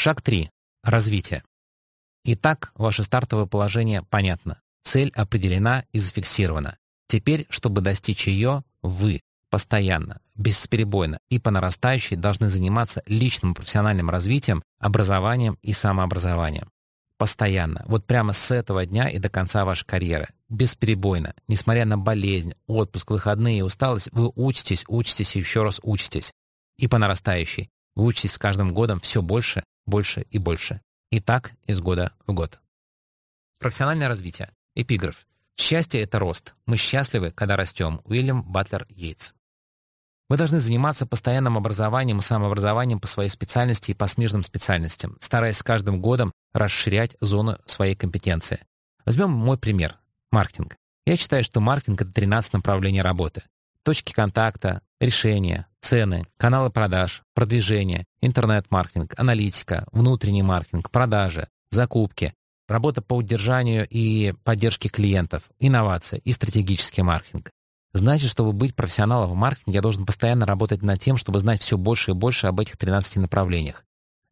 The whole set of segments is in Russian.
Шаг 3. Развитие. Итак, ваше стартовое положение понятно. Цель определена и зафиксирована. Теперь, чтобы достичь ее, вы постоянно, бесперебойно и по нарастающей должны заниматься личным профессиональным развитием, образованием и самообразованием. Постоянно, вот прямо с этого дня и до конца вашей карьеры, бесперебойно, несмотря на болезнь, отпуск, выходные и усталость, вы учитесь, учитесь и еще раз учитесь. И по нарастающей. Вы учитесь с каждым годом все больше, больше и больше. И так из года в год. Профессиональное развитие. Эпиграф. Счастье — это рост. Мы счастливы, когда растем. Уильям Батлер Йейтс. Вы должны заниматься постоянным образованием и самообразованием по своей специальности и по смежным специальностям, стараясь с каждым годом расширять зону своей компетенции. Возьмем мой пример — маркетинг. Я считаю, что маркетинг — это 13 направлений работы. Точки контакта, решения, цены, каналы продаж, продвижение, интернет-маркетинг, аналитика, внутренний маркетинг, продажи, закупки, работа по удержанию и поддержке клиентов, инновация и стратегический маркетинг. Значит, чтобы быть профессионалом в маркетинге, я должен постоянно работать над тем, чтобы знать все больше и больше об этих 13 направлениях.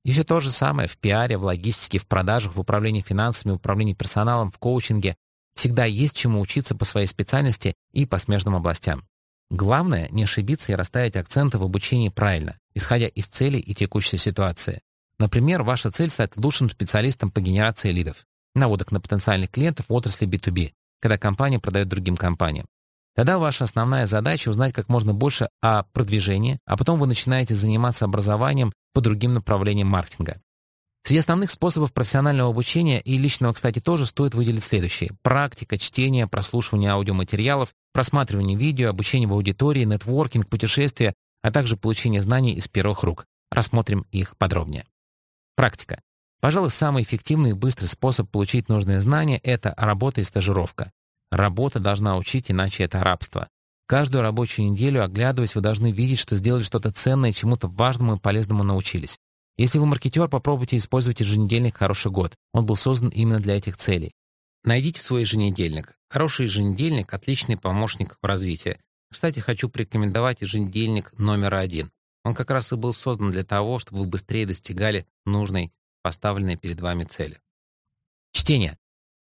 И все то же самое в пиаре, в логистике, в продажах, в управлении финансами, в управлении персоналом, в коучинге. Всегда есть чему учиться по своей специальности и по смежным областям. Главное — не ошибиться и расставить акценты в обучении правильно, исходя из целей и текущей ситуации. Например, ваша цель — стать лучшим специалистом по генерации лидов, наводок на потенциальных клиентов в отрасли B2B, когда компания продает другим компаниям. Тогда ваша основная задача — узнать как можно больше о продвижении, а потом вы начинаете заниматься образованием по другим направлениям маркетинга. Среди основных способов профессионального обучения и личного, кстати, тоже стоит выделить следующие. Практика, чтение, прослушивание аудиоматериалов, просматривание видео, обучение в аудитории, нетворкинг, путешествия, а также получение знаний из первых рук. Рассмотрим их подробнее. Практика. Пожалуй, самый эффективный и быстрый способ получить нужные знания — это работа и стажировка. Работа должна учить, иначе это рабство. Каждую рабочую неделю, оглядываясь, вы должны видеть, что сделали что-то ценное, чему-то важному и полезному научились. Если вы маркетер, попробуйте использовать еженедельник «Хороший год». Он был создан именно для этих целей. Найдите свой еженедельник. Хороший еженедельник — отличный помощник в развитии. Кстати, хочу порекомендовать еженедельник номер один. Он как раз и был создан для того, чтобы вы быстрее достигали нужной, поставленной перед вами цели. Чтение.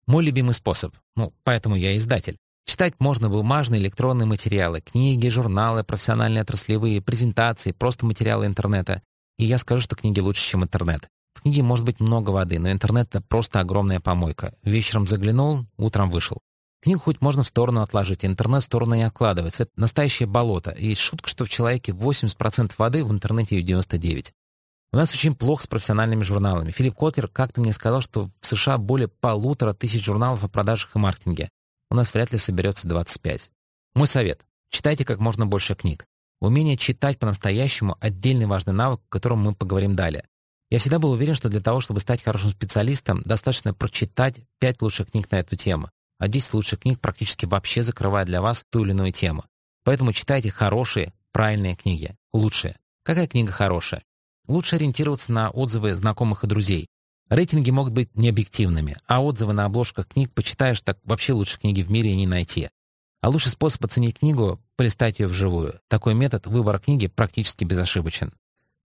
Мой любимый способ. Ну, поэтому я издатель. Читать можно бумажные электронные материалы, книги, журналы, профессиональные отраслевые, презентации, просто материалы интернета. И я скажу, что книги лучше, чем интернет. В книге может быть много воды, но интернет — это просто огромная помойка. Вечером заглянул, утром вышел. Книгу хоть можно в сторону отложить, интернет в сторону не откладывается. Это настоящее болото. есть шутка, что в человеке 80% воды, в интернете ее 99%. У нас очень плохо с профессиональными журналами. Филипп Котлер как-то мне сказал, что в США более полутора тысяч журналов о продажах и маркетинге. У нас вряд ли соберется 25. Мой совет. Читайте как можно больше книг. Умение читать по-настоящему — отдельный важный навык, о котором мы поговорим далее. Я всегда был уверен, что для того, чтобы стать хорошим специалистом, достаточно прочитать 5 лучших книг на эту тему, а 10 лучших книг практически вообще закрывают для вас ту или иную тему. Поэтому читайте хорошие, правильные книги. Лучшие. Какая книга хорошая? Лучше ориентироваться на отзывы знакомых и друзей. Рейтинги могут быть необъективными, а отзывы на обложках книг почитаешь, так вообще лучше книги в мире и не найти. А лучший способ оценить книгу — полистать ее вживую. Такой метод выбора книги практически безошибочен.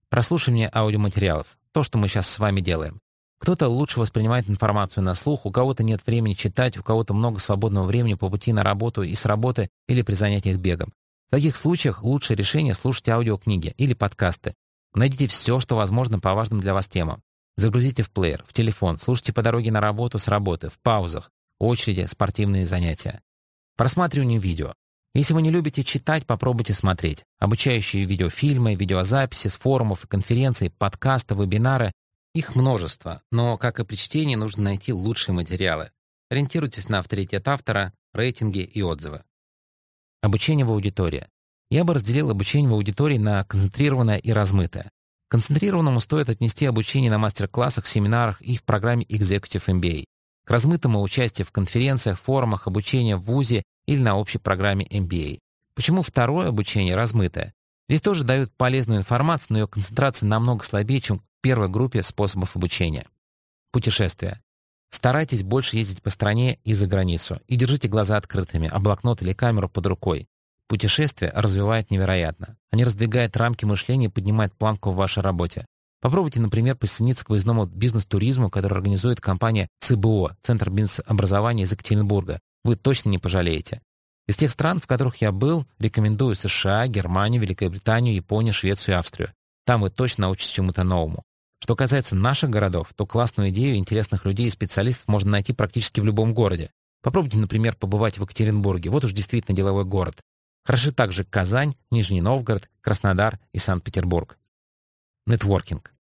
Прослушивание аудиоматериалов — то, что мы сейчас с вами делаем. Кто-то лучше воспринимает информацию на слух, у кого-то нет времени читать, у кого-то много свободного времени по пути на работу и с работы или при занятиях бегом. В таких случаях лучшее решение — слушать аудиокниги или подкасты, Найдите все, что возможно по важным для вас темам. Загрузите в плеер, в телефон, слушайте по дороге на работу, с работы, в паузах, очереди, спортивные занятия. Просматривание видео. Если вы не любите читать, попробуйте смотреть. Обучающие видеофильмы, видеозаписи с форумов и конференций, подкасты, вебинары. Их множество, но, как и при чтении, нужно найти лучшие материалы. Ориентируйтесь на авторитет автора, рейтинги и отзывы. Обучение в аудитории. Я бы разделил обучение в аудитории на концентрированное и размытое. концентрированному стоит отнести обучение на мастер-классах, семинарах и в программе Executive MBA. К размытому участие в конференциях, форумах, обучения в ВУЗе или на общей программе MBA. Почему второе обучение размытое? Здесь тоже дают полезную информацию, но ее концентрация намного слабее, чем в первой группе способов обучения. Путешествия. Старайтесь больше ездить по стране и за границу. И держите глаза открытыми, а блокнот или камеру под рукой. Путешествия развивают невероятно. Они раздвигают рамки мышления и поднимают планку в вашей работе. Попробуйте, например, присоединиться к выездному бизнес-туризму, который организует компания ЦБО, Центр бизнес-образования из Екатеринбурга. Вы точно не пожалеете. Из тех стран, в которых я был, рекомендую США, Германию, Великобританию, Японию, Швецию и Австрию. Там вы точно научитесь чему-то новому. Что касается наших городов, то классную идею интересных людей и специалистов можно найти практически в любом городе. Попробуйте, например, побывать в Екатеринбурге. Вот уж действительно деловой город. Хороши также Казань, Нижний Новгород, Краснодар и Санкт-Петербург. Нетворкинг.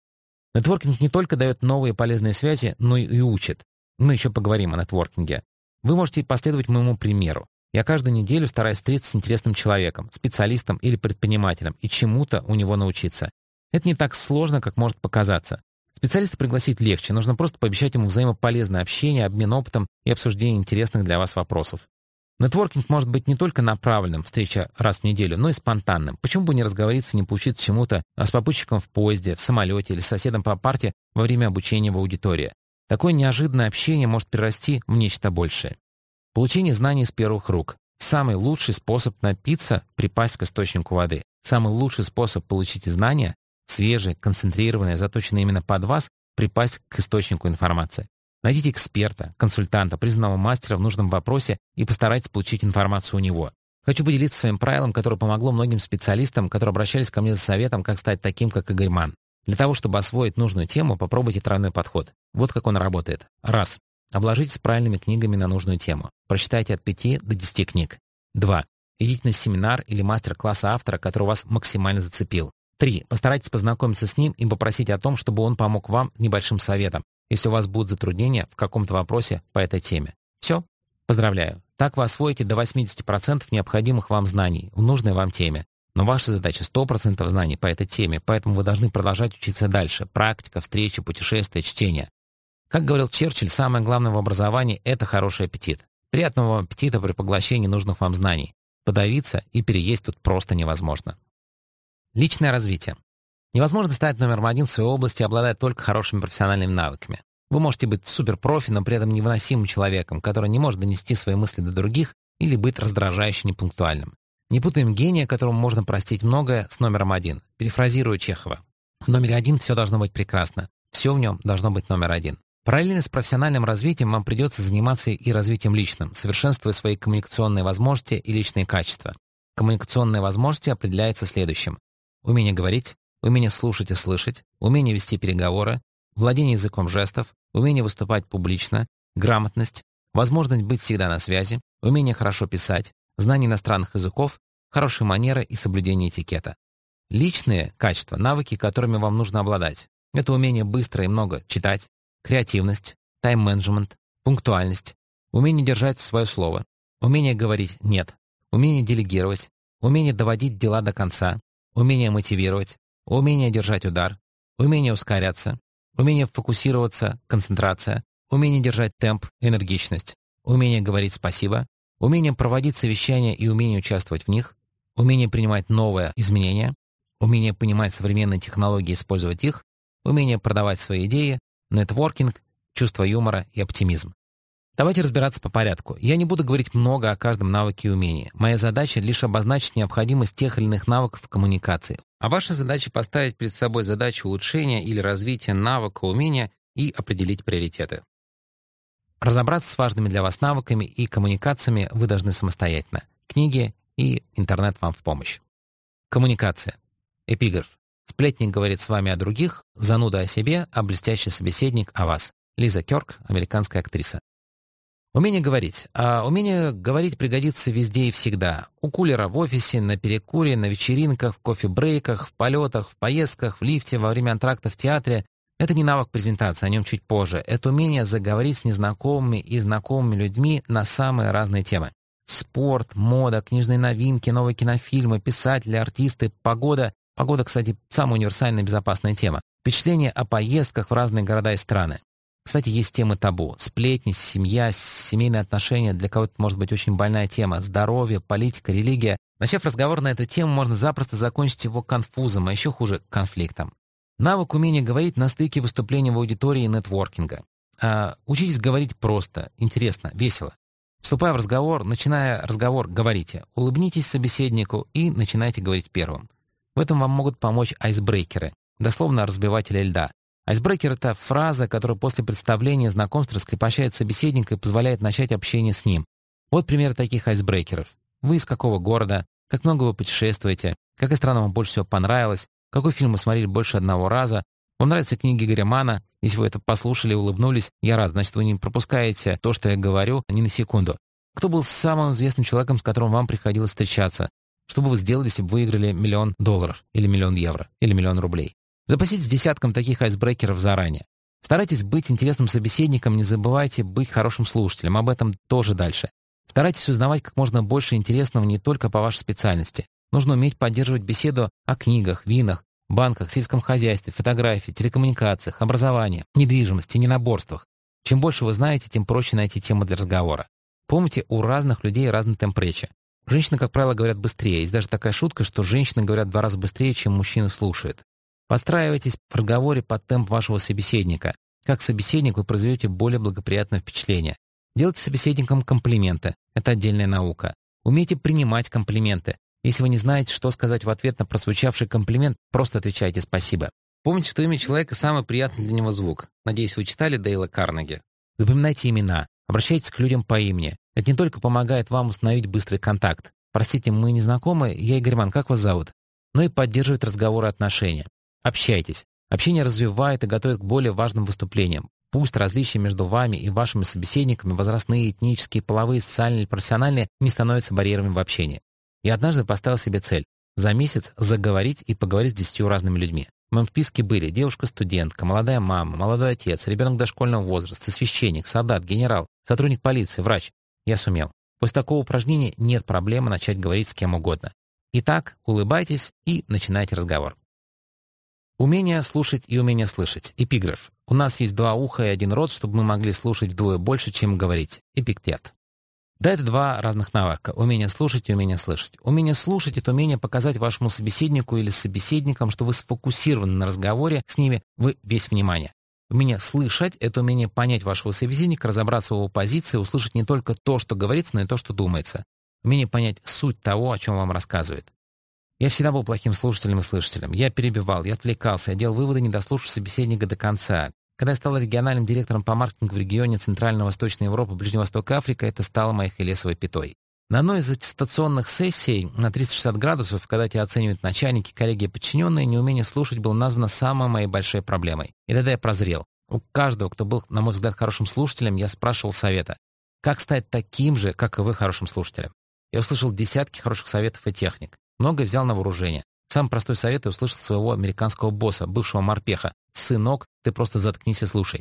Нетворкинг не только дает новые полезные связи, но и учит. Мы еще поговорим о нетворкинге. Вы можете последовать моему примеру. Я каждую неделю стараюсь встретиться с интересным человеком, специалистом или предпринимателем и чему-то у него научиться. Это не так сложно, как может показаться. Специалиста пригласить легче, нужно просто пообещать ему взаимополезное общение, обмен опытом и обсуждение интересных для вас вопросов. Нетворкинг может быть не только направленным, встреча раз в неделю, но и спонтанным. Почему бы не разговориться, не поучиться чему-то а с попутчиком в поезде, в самолете или с соседом по парте во время обучения в аудитории? Такое неожиданное общение может перерасти в нечто большее. Получение знаний с первых рук. Самый лучший способ напиться — припасть к источнику воды. Самый лучший способ получить знания — свежие, концентрированные, заточенные именно под вас — припасть к источнику информации. Найдите эксперта, консультанта, признанного мастера в нужном вопросе и постарайтесь получить информацию у него. Хочу поделиться своим правилом, которое помогло многим специалистам, которые обращались ко мне за советом, как стать таким, как Игорь Ман. Для того, чтобы освоить нужную тему, попробуйте тройной подход. Вот как он работает. Раз. Обложитесь правильными книгами на нужную тему. Прочитайте от 5 до 10 книг. 2. Идите на семинар или мастер-класс автора, который вас максимально зацепил. 3. Постарайтесь познакомиться с ним и попросить о том, чтобы он помог вам небольшим советом, если у вас будут затруднения в каком-то вопросе по этой теме. Все? Поздравляю. Так вы освоите до 80% необходимых вам знаний в нужной вам теме. Но ваша задача 100% знаний по этой теме, поэтому вы должны продолжать учиться дальше. Практика, встречи, путешествия, чтение. Как говорил Черчилль, самое главное в образовании – это хороший аппетит. Приятного вам аппетита при поглощении нужных вам знаний. Подавиться и переесть тут просто невозможно. Личное развитие. Невозможно стать номером один в своей области, обладая только хорошими профессиональными навыками. Вы можете быть суперпрофи, но при этом невыносимым человеком, который не может донести свои мысли до других или быть раздражающе непунктуальным. Не путаем гения, которому можно простить многое, с номером один. Перефразирую Чехова. В номере один все должно быть прекрасно. Все в нем должно быть номер один. Параллельно с профессиональным развитием вам придется заниматься и развитием личным, совершенствуя свои коммуникационные возможности и личные качества. Коммуникационные возможности определяются следующим. Умение говорить, умение слушать и слышать, умение вести переговоры, владение языком жестов, умение выступать публично, грамотность, возможность быть всегда на связи, умение хорошо писать, знание иностранных языков, хорошие манеры и соблюдение этикета. Личные качества, навыки, которыми вам нужно обладать. Это умение быстро и много читать, креативность, тайм-менеджмент, пунктуальность, умение держать свое слово, умение говорить «нет», умение делегировать, умение доводить дела до конца, умение мотивировать, умение держать удар, умение ускоряться, умение фокусироваться, концентрация, умение держать темп, энергичность, умение говорить спасибо, умение проводить совещания и умение участвовать в них, умение принимать новые изменения, умение понимать современные технологии и использовать их, умение продавать свои идеи, нетворкинг, чувство юмора и оптимизм. Давайте разбираться по порядку. Я не буду говорить много о каждом навыке и умении. Моя задача лишь обозначить необходимость тех или иных навыков в коммуникации. А ваша задача поставить перед собой задачу улучшения или развития навыка, умения и определить приоритеты. Разобраться с важными для вас навыками и коммуникациями вы должны самостоятельно. Книги и интернет вам в помощь. Коммуникация. Эпиграф. Сплетник говорит с вами о других, зануда о себе, а блестящий собеседник о вас. Лиза Кёрк, американская актриса. Умение говорить. А умение говорить пригодится везде и всегда. У кулера в офисе, на перекуре, на вечеринках, в кофе-брейках, в полетах, в поездках, в лифте, во время антракта в театре. Это не навык презентации, о нем чуть позже. Это умение заговорить с незнакомыми и знакомыми людьми на самые разные темы. Спорт, мода, книжные новинки, новые кинофильмы, писатели, артисты, погода Погода, кстати, самая универсальная и безопасная тема. Впечатления о поездках в разные города и страны. Кстати, есть темы табу. Сплетни, семья, семейные отношения. Для кого-то может быть очень больная тема. Здоровье, политика, религия. Начав разговор на эту тему, можно запросто закончить его конфузом, а еще хуже — конфликтом. Навык умения говорить на стыке выступления в аудитории и нетворкинга. А, учитесь говорить просто, интересно, весело. Вступая в разговор, начиная разговор, говорите. Улыбнитесь собеседнику и начинайте говорить первым. В этом вам могут помочь айсбрейкеры. дословно разбивателя льда. Айсбрекер — это фраза, которая после представления знакомств раскрепощает собеседника и позволяет начать общение с ним. Вот пример таких айсбрекеров. Вы из какого города? Как много вы путешествуете? Какая страна вам больше всего понравилась? Какой фильм вы смотрели больше одного раза? Вам нравятся книги Гарримана? Если вы это послушали и улыбнулись, я рад, значит, вы не пропускаете то, что я говорю, ни на секунду. Кто был самым известным человеком, с которым вам приходилось встречаться? Что бы вы сделали, если бы выиграли миллион долларов, или миллион евро, или миллион рублей? Запаситесь десятком таких айсбрекеров заранее. Старайтесь быть интересным собеседником, не забывайте быть хорошим слушателем, об этом тоже дальше. Старайтесь узнавать как можно больше интересного не только по вашей специальности. Нужно уметь поддерживать беседу о книгах, винах, банках, сельском хозяйстве, фотографии, телекоммуникациях, образовании, недвижимости, ненаборствах. Чем больше вы знаете, тем проще найти тему для разговора. Помните, у разных людей разный темп речи. Женщины, как правило, говорят быстрее. Есть даже такая шутка, что женщины говорят в два раза быстрее, чем мужчины слушают. Подстраивайтесь в разговоре под темп вашего собеседника. Как собеседник вы произведете более благоприятное впечатление. Делайте собеседникам комплименты. Это отдельная наука. Умейте принимать комплименты. Если вы не знаете, что сказать в ответ на прозвучавший комплимент, просто отвечайте «спасибо». Помните, что имя человека — самый приятный для него звук. Надеюсь, вы читали Дейла Карнеги. Запоминайте имена. Обращайтесь к людям по имени. Это не только помогает вам установить быстрый контакт. Простите, мы не знакомы, я Игорь Ман, как вас зовут? Но и поддерживает разговоры и отношения. Общайтесь. Общение развивает и готовит к более важным выступлениям. Пусть различия между вами и вашими собеседниками, возрастные, этнические, половые, социальные или профессиональные, не становятся барьерами в общении. Я однажды поставил себе цель — за месяц заговорить и поговорить с десятью разными людьми. В моем списке были девушка-студентка, молодая мама, молодой отец, ребенок дошкольного возраста, священник, солдат, генерал, сотрудник полиции, врач. Я сумел. После такого упражнения нет проблемы начать говорить с кем угодно. Итак, улыбайтесь и начинайте разговор. Умение слушать и умение слышать. Эпиграф. У нас есть два уха и один рот, чтобы мы могли слушать вдвое больше, чем говорить. Эпиктет. Да, это два разных навыка. Умение слушать и умение слышать. Умение слушать — это умение показать вашему собеседнику или собеседникам, что вы сфокусированы на разговоре с ними, вы весь внимание. Умение слышать — это умение понять вашего собеседника, разобраться в его позиции, услышать не только то, что говорится, но и то, что думается. Умение понять суть того, о чем вам рассказывает. Я всегда был плохим слушателем и слышателем. Я перебивал, я отвлекался, я делал выводы, не дослушав собеседника до конца. Когда я стал региональным директором по маркетингу в регионе Центрально-Восточной Европы, Ближнего Востока, Африка, это стало моей хелесовой пятой. На одной из аттестационных сессий на 360 градусов, когда тебя оценивают начальники, коллеги и подчиненные, неумение слушать было названо самой моей большой проблемой. И тогда я прозрел. У каждого, кто был, на мой взгляд, хорошим слушателем, я спрашивал совета. Как стать таким же, как и вы, хорошим слушателем? Я услышал десятки хороших советов и техник. Многое взял на вооружение. Самый простой совет я услышал своего американского босса, бывшего морпеха. «Сынок, ты просто заткнись и слушай».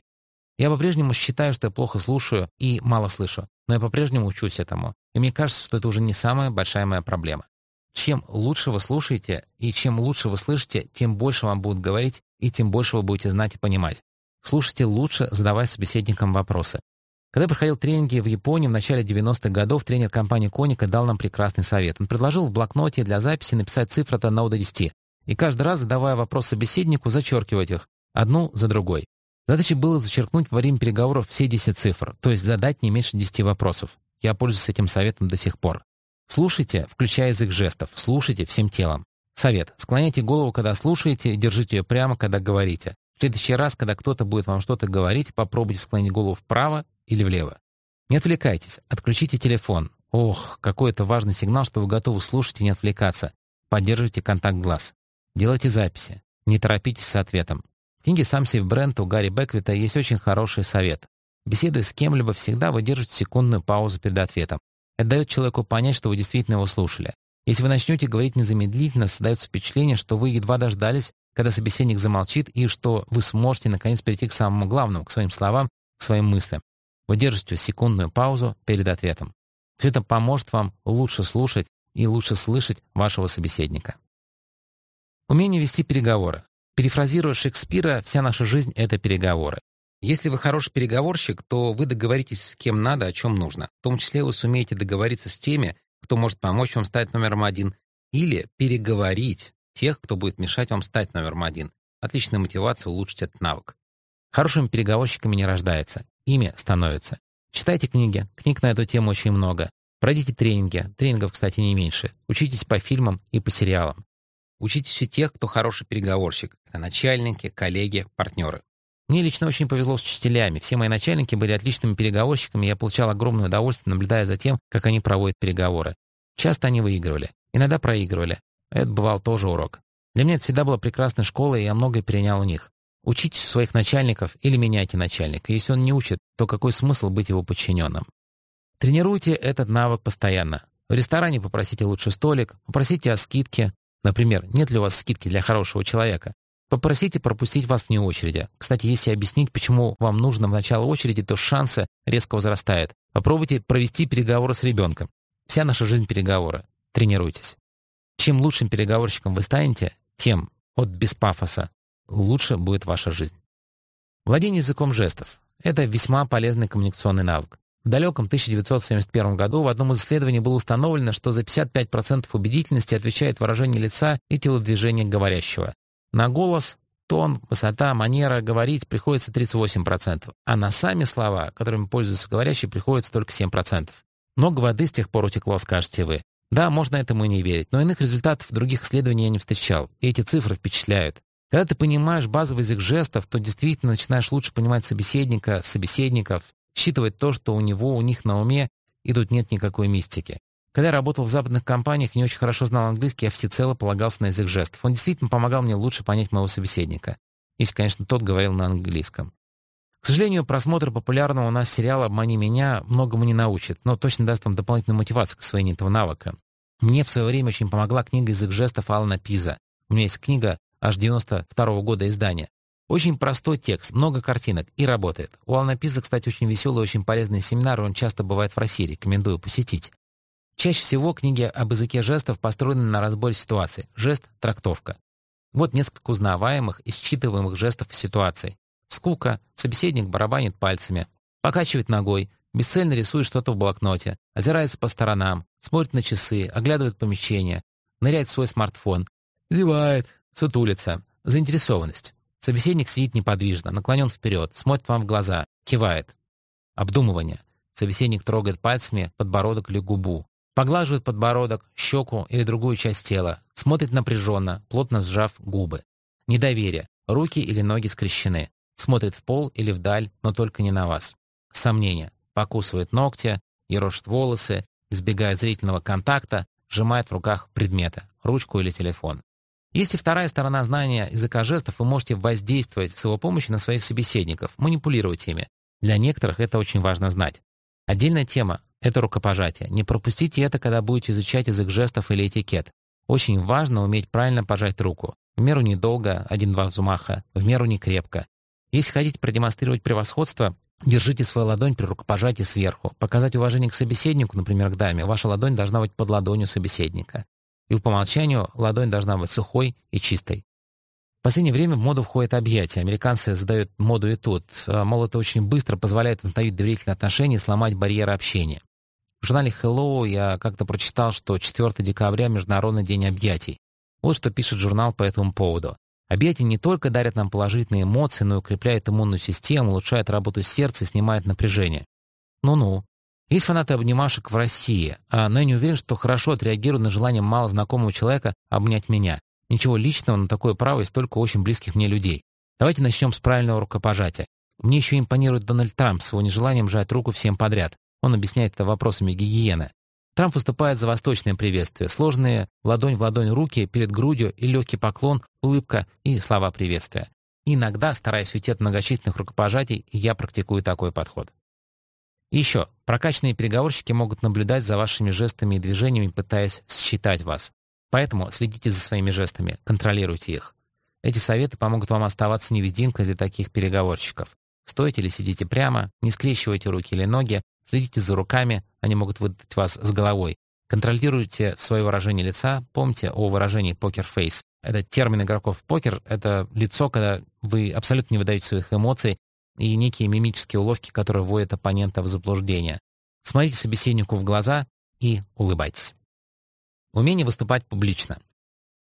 Я по-прежнему считаю, что я плохо слушаю и мало слышу, но я по-прежнему учусь этому. И мне кажется, что это уже не самая большая моя проблема. Чем лучше вы слушаете и чем лучше вы слышите, тем больше вам будут говорить и тем больше вы будете знать и понимать. Слушайте лучше, задавая собеседникам вопросы. Когда я проходил тренинги в Японии в начале 90-х годов, тренер компании Коника дал нам прекрасный совет. Он предложил в блокноте для записи написать цифры от 1 до 10. И каждый раз, задавая вопрос собеседнику, зачеркивать их, одну за другой. Задачей было зачеркнуть во время переговоров все 10 цифр, то есть задать не меньше 10 вопросов. Я пользуюсь этим советом до сих пор. Слушайте, включая язык жестов, слушайте всем телом. Совет. Склоняйте голову, когда слушаете, держите ее прямо, когда говорите. В следующий раз, когда кто-то будет вам что-то говорить, попробуйте склонить голову вправо или влево. Не отвлекайтесь, отключите телефон. Ох, какой это важный сигнал, что вы готовы слушать и не отвлекаться. Поддерживайте контакт глаз. Делайте записи. Не торопитесь с ответом. Книге «Сам сейф бренд» у Гарри Беквита есть очень хороший совет. Беседуя с кем-либо, всегда вы держите секундную паузу перед ответом. Это дает человеку понять, что вы действительно его слушали. Если вы начнете говорить незамедлительно, создается впечатление, что вы едва дождались, когда собеседник замолчит, и что вы сможете наконец перейти к самому главному, к своим словам, к своим мыслям. Вы держите секундную паузу перед ответом. Все это поможет вам лучше слушать и лучше слышать вашего собеседника. Умение вести переговоры. Перефразируя Шекспира, вся наша жизнь — это переговоры. Если вы хороший переговорщик, то вы договоритесь с кем надо, о чем нужно. В том числе вы сумеете договориться с теми, кто может помочь вам стать номером один, или переговорить тех, кто будет мешать вам стать номером один. Отличная мотивация улучшить этот навык. Хорошими переговорщиками не рождается. Ими становятся. Читайте книги. Книг на эту тему очень много. Пройдите тренинги. Тренингов, кстати, не меньше. Учитесь по фильмам и по сериалам. Учитесь у тех, кто хороший переговорщик. Это начальники, коллеги, партнеры. Мне лично очень повезло с учителями. Все мои начальники были отличными переговорщиками, и я получал огромное удовольствие, наблюдая за тем, как они проводят переговоры. Часто они выигрывали, иногда проигрывали. Это бывал тоже урок. Для меня это всегда была прекрасная школа, и я многое перенял у них. Учитесь у своих начальников или меняйте начальника. Если он не учит, то какой смысл быть его подчиненным? Тренируйте этот навык постоянно. В ресторане попросите лучший столик, попросите о скидке. Например, нет ли у вас скидки для хорошего человека? Попросите пропустить вас вне очереди. Кстати, если объяснить, почему вам нужно в начало очереди, то шансы резко возрастают. Попробуйте провести переговоры с ребенком. Вся наша жизнь — переговоры. Тренируйтесь. Чем лучшим переговорщиком вы станете, тем, от без пафоса, лучше будет ваша жизнь. Владение языком жестов — это весьма полезный коммуникационный навык. В далеком 1971 году в одном из исследований было установлено, что за 55% убедительности отвечает выражение лица и телодвижение говорящего. На голос, тон, высота, манера говорить приходится 38%, а на сами слова, которыми пользуется говорящий, приходится только 7%. Много воды с тех пор утекло, скажете вы. Да, можно этому и не верить, но иных результатов других исследований я не встречал, и эти цифры впечатляют. Когда ты понимаешь базовый язык жестов, то действительно начинаешь лучше понимать собеседника, собеседников, считывать то, что у него, у них на уме, и тут нет никакой мистики. Когда я работал в западных компаниях и не очень хорошо знал английский, я всецело полагался на язык жестов. Он действительно помогал мне лучше понять моего собеседника. Если, конечно, тот говорил на английском. К сожалению, просмотр популярного у нас сериала «Обмани меня» многому не научит, но точно даст вам дополнительную мотивацию к освоению этого навыка. Мне в свое время очень помогла книга «Язык жестов» Алана Пиза. У меня есть книга аж 92 -го года издания. Очень простой текст, много картинок и работает. У Алана Пиза, кстати, очень веселый, очень полезный семинар, он часто бывает в России, рекомендую посетить. Чаще всего книги об языке жестов построены на разборе ситуации. Жест — трактовка. Вот несколько узнаваемых и считываемых жестов и ситуаций. Скука, собеседник барабанит пальцами, покачивает ногой, бесцельно рисует что-то в блокноте, озирается по сторонам, смотрит на часы, оглядывает помещение, ныряет в свой смартфон, зевает, сутулится, заинтересованность. Собеседник сидит неподвижно, наклонен вперед, смотрит вам в глаза, кивает. Обдумывание. Собеседник трогает пальцами подбородок или губу, Поглаживает подбородок, щеку или другую часть тела. Смотрит напряженно, плотно сжав губы. Недоверие. Руки или ноги скрещены. Смотрит в пол или вдаль, но только не на вас. Сомнение. Покусывает ногти, ерошит волосы, избегает зрительного контакта, сжимает в руках предметы, ручку или телефон. Если вторая сторона знания языка жестов, вы можете воздействовать с его помощью на своих собеседников, манипулировать ими. Для некоторых это очень важно знать. Отдельная тема это рукопожатие. Не пропустите это, когда будете изучать язык жестов или этикет. Очень важно уметь правильно пожать руку. В меру недолго, один-два взмаха, в меру не крепко. Если хотите продемонстрировать превосходство, держите свою ладонь при рукопожатии сверху. Показать уважение к собеседнику, например, к даме, ваша ладонь должна быть под ладонью собеседника. И по умолчанию ладонь должна быть сухой и чистой. В последнее время в моду входит объятия. Американцы задают моду и тут. Мол, это очень быстро позволяет установить доверительные отношения и сломать барьеры общения. В журнале Hello я как-то прочитал, что 4 декабря — Международный день объятий. Вот что пишет журнал по этому поводу. Объятия не только дарят нам положительные эмоции, но и укрепляют иммунную систему, улучшают работу сердца и снимают напряжение. Ну-ну. Есть фанаты обнимашек в России, а, но я не уверен, что хорошо отреагируют на желание малознакомого человека обнять меня. Ничего личного, но такое право есть только очень близких мне людей. Давайте начнем с правильного рукопожатия. Мне еще импонирует Дональд Трамп с его нежеланием жать руку всем подряд. Он объясняет это вопросами гигиены. Трамп выступает за восточное приветствие, сложные ладонь в ладонь руки перед грудью и легкий поклон, улыбка и слова приветствия. Иногда, стараясь уйти от многочисленных рукопожатий, я практикую такой подход. Еще, прокачанные переговорщики могут наблюдать за вашими жестами и движениями, пытаясь считать вас. Поэтому следите за своими жестами, контролируйте их. Эти советы помогут вам оставаться невидимкой для таких переговорщиков. Стоите или сидите прямо, не скрещивайте руки или ноги, Следите за руками, они могут выдать вас с головой. Контролируйте свое выражение лица. Помните о выражении «покер фейс». Это термин игроков в покер. Это лицо, когда вы абсолютно не выдаете своих эмоций и некие мимические уловки, которые вводят оппонента в заблуждение. Смотрите собеседнику в глаза и улыбайтесь. Умение выступать публично.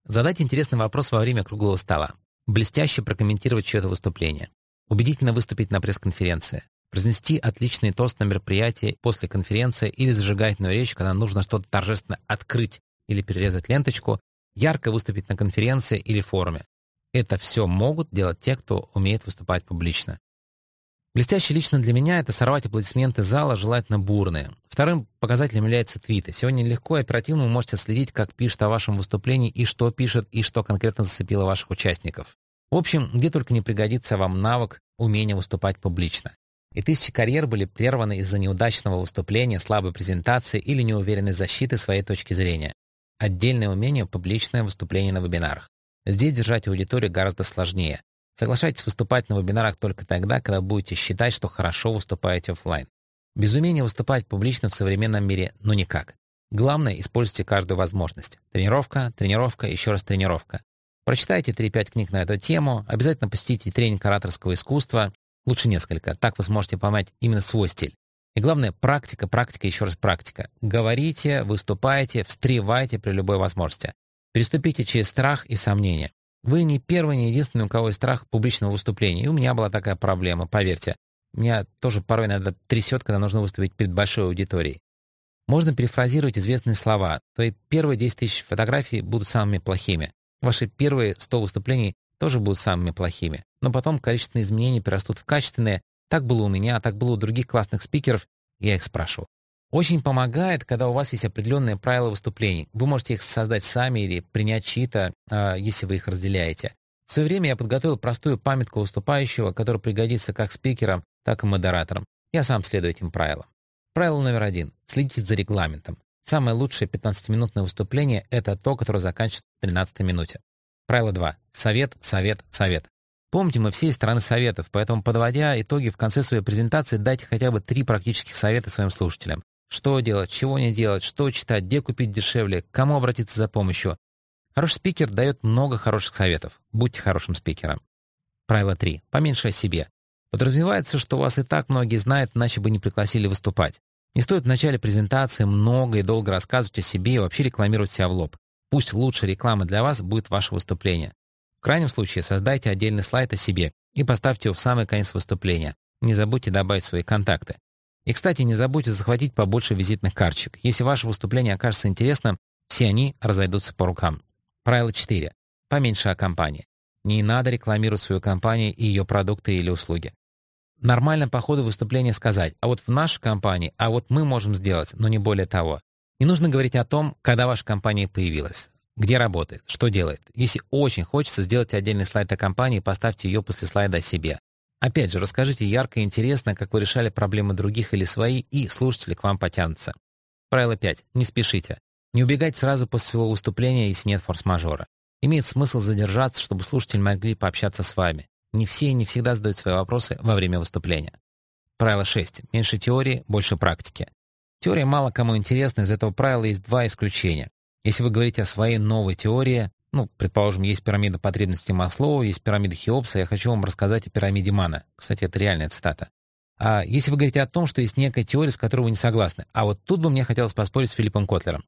Задать интересный вопрос во время круглого стола. Блестяще прокомментировать чье-то выступление. Убедительно выступить на пресс-конференции произнести отличный тост на мероприятии после конференции или зажигательную речь, когда нужно что-то торжественно открыть или перерезать ленточку, ярко выступить на конференции или форуме. Это все могут делать те, кто умеет выступать публично. Блестяще лично для меня — это сорвать аплодисменты зала, желательно бурные. Вторым показателем является твиты. Сегодня легко и оперативно вы можете следить, как пишет о вашем выступлении и что пишет, и что конкретно зацепило ваших участников. В общем, где только не пригодится вам навык умения выступать публично. И тысячи карьер были прерваны из-за неудачного выступления, слабой презентации или неуверенной защиты своей точки зрения. Отдельное умение — публичное выступление на вебинарах. Здесь держать аудиторию гораздо сложнее. Соглашайтесь выступать на вебинарах только тогда, когда будете считать, что хорошо выступаете офлайн. Без умения выступать публично в современном мире ну никак. Главное, используйте каждую возможность. Тренировка, тренировка, еще раз тренировка. Прочитайте 3-5 книг на эту тему, обязательно посетите тренинг ораторского искусства, лучше несколько, так вы сможете поймать именно свой стиль. И главное, практика, практика, еще раз практика. Говорите, выступайте, встревайте при любой возможности. Переступите через страх и сомнения. Вы не первый, не единственный, у кого есть страх публичного выступления. И у меня была такая проблема, поверьте. Меня тоже порой иногда трясет, когда нужно выступить перед большой аудиторией. Можно перефразировать известные слова. Твои первые 10 тысяч фотографий будут самыми плохими. Ваши первые 100 выступлений тоже будут самыми плохими. Но потом количественные изменения перерастут в качественные. Так было у меня, так было у других классных спикеров. Я их спрашивал. Очень помогает, когда у вас есть определенные правила выступлений. Вы можете их создать сами или принять чьи-то, а, если вы их разделяете. В свое время я подготовил простую памятку выступающего, которая пригодится как спикерам, так и модераторам. Я сам следую этим правилам. Правило номер один. Следите за регламентом. Самое лучшее 15-минутное выступление — это то, которое заканчивается в 13 минуте. Правило 2. Совет, совет, совет. Помните, мы все из страны советов, поэтому, подводя итоги в конце своей презентации, дайте хотя бы три практических совета своим слушателям. Что делать, чего не делать, что читать, где купить дешевле, к кому обратиться за помощью. Хороший спикер дает много хороших советов. Будьте хорошим спикером. Правило 3. Поменьше о себе. Подразумевается, что вас и так многие знают, иначе бы не пригласили выступать. Не стоит в начале презентации много и долго рассказывать о себе и вообще рекламировать себя в лоб. Пусть лучшей рекламой для вас будет ваше выступление. В крайнем случае создайте отдельный слайд о себе и поставьте его в самый конец выступления. Не забудьте добавить свои контакты. И, кстати, не забудьте захватить побольше визитных карточек. Если ваше выступление окажется интересным, все они разойдутся по рукам. Правило 4. Поменьше о компании. Не надо рекламировать свою компанию и ее продукты или услуги. Нормально по ходу выступления сказать, а вот в нашей компании, а вот мы можем сделать, но не более того. Не нужно говорить о том, когда ваша компания появилась, где работает, что делает. Если очень хочется, сделать отдельный слайд о компании поставьте ее после слайда о себе. Опять же, расскажите ярко и интересно, как вы решали проблемы других или свои, и слушатели к вам потянутся. Правило 5. Не спешите. Не убегайте сразу после своего выступления, если нет форс-мажора. Имеет смысл задержаться, чтобы слушатели могли пообщаться с вами. Не все и не всегда задают свои вопросы во время выступления. Правило 6. Меньше теории, больше практики. Теория мало кому интересна, из этого правила есть два исключения. Если вы говорите о своей новой теории, ну, предположим, есть пирамида потребностей Маслоу, есть пирамида Хеопса, я хочу вам рассказать о пирамиде Мана. Кстати, это реальная цитата. А если вы говорите о том, что есть некая теория, с которой вы не согласны, а вот тут бы мне хотелось поспорить с Филиппом Котлером.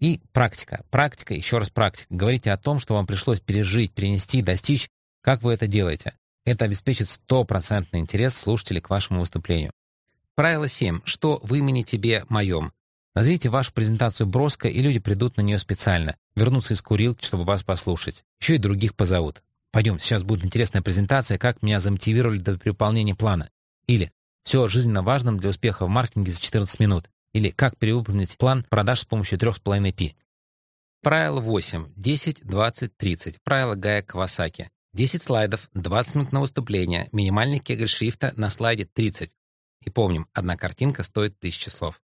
И практика, практика, еще раз практика. Говорите о том, что вам пришлось пережить, перенести, достичь, как вы это делаете. Это обеспечит стопроцентный интерес слушателей к вашему выступлению. Правило 7. Что в тебе моем? Назовите вашу презентацию броско, и люди придут на нее специально, вернутся из курилки, чтобы вас послушать. Еще и других позовут. Пойдем, сейчас будет интересная презентация, как меня замотивировали до выполнения плана. Или все жизненно важном для успеха в маркетинге за 14 минут. Или как перевыполнить план продаж с помощью 3,5 пи. Правило 8. 10, 20, 30. Правило Гая Кавасаки. 10 слайдов, 20 минут на выступление, минимальный кегль шрифта на слайде 30. И помним, одна картинка стоит 1000 слов.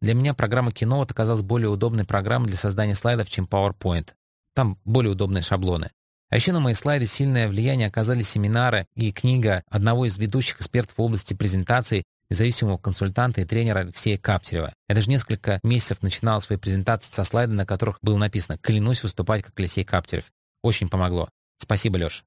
Для меня программа Keynote оказалась более удобной программой для создания слайдов, чем PowerPoint. Там более удобные шаблоны. А еще на мои слайды сильное влияние оказали семинары и книга одного из ведущих экспертов в области презентаций, независимого консультанта и тренера Алексея Каптерева. Я даже несколько месяцев начинал свои презентации со слайда, на которых было написано «Клянусь выступать, как Алексей Каптерев». Очень помогло. Спасибо, Леш.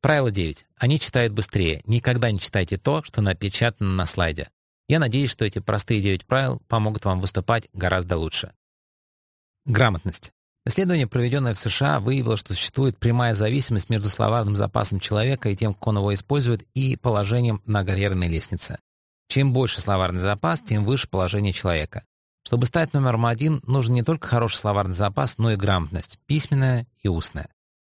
Правило 9. Они читают быстрее. Никогда не читайте то, что напечатано на слайде. Я надеюсь, что эти простые 9 правил помогут вам выступать гораздо лучше. Грамотность. Исследование, проведенное в США, выявило, что существует прямая зависимость между словарным запасом человека и тем, как он его использует, и положением на карьерной лестнице. Чем больше словарный запас, тем выше положение человека. Чтобы стать номером один, нужен не только хороший словарный запас, но и грамотность, письменная и устная.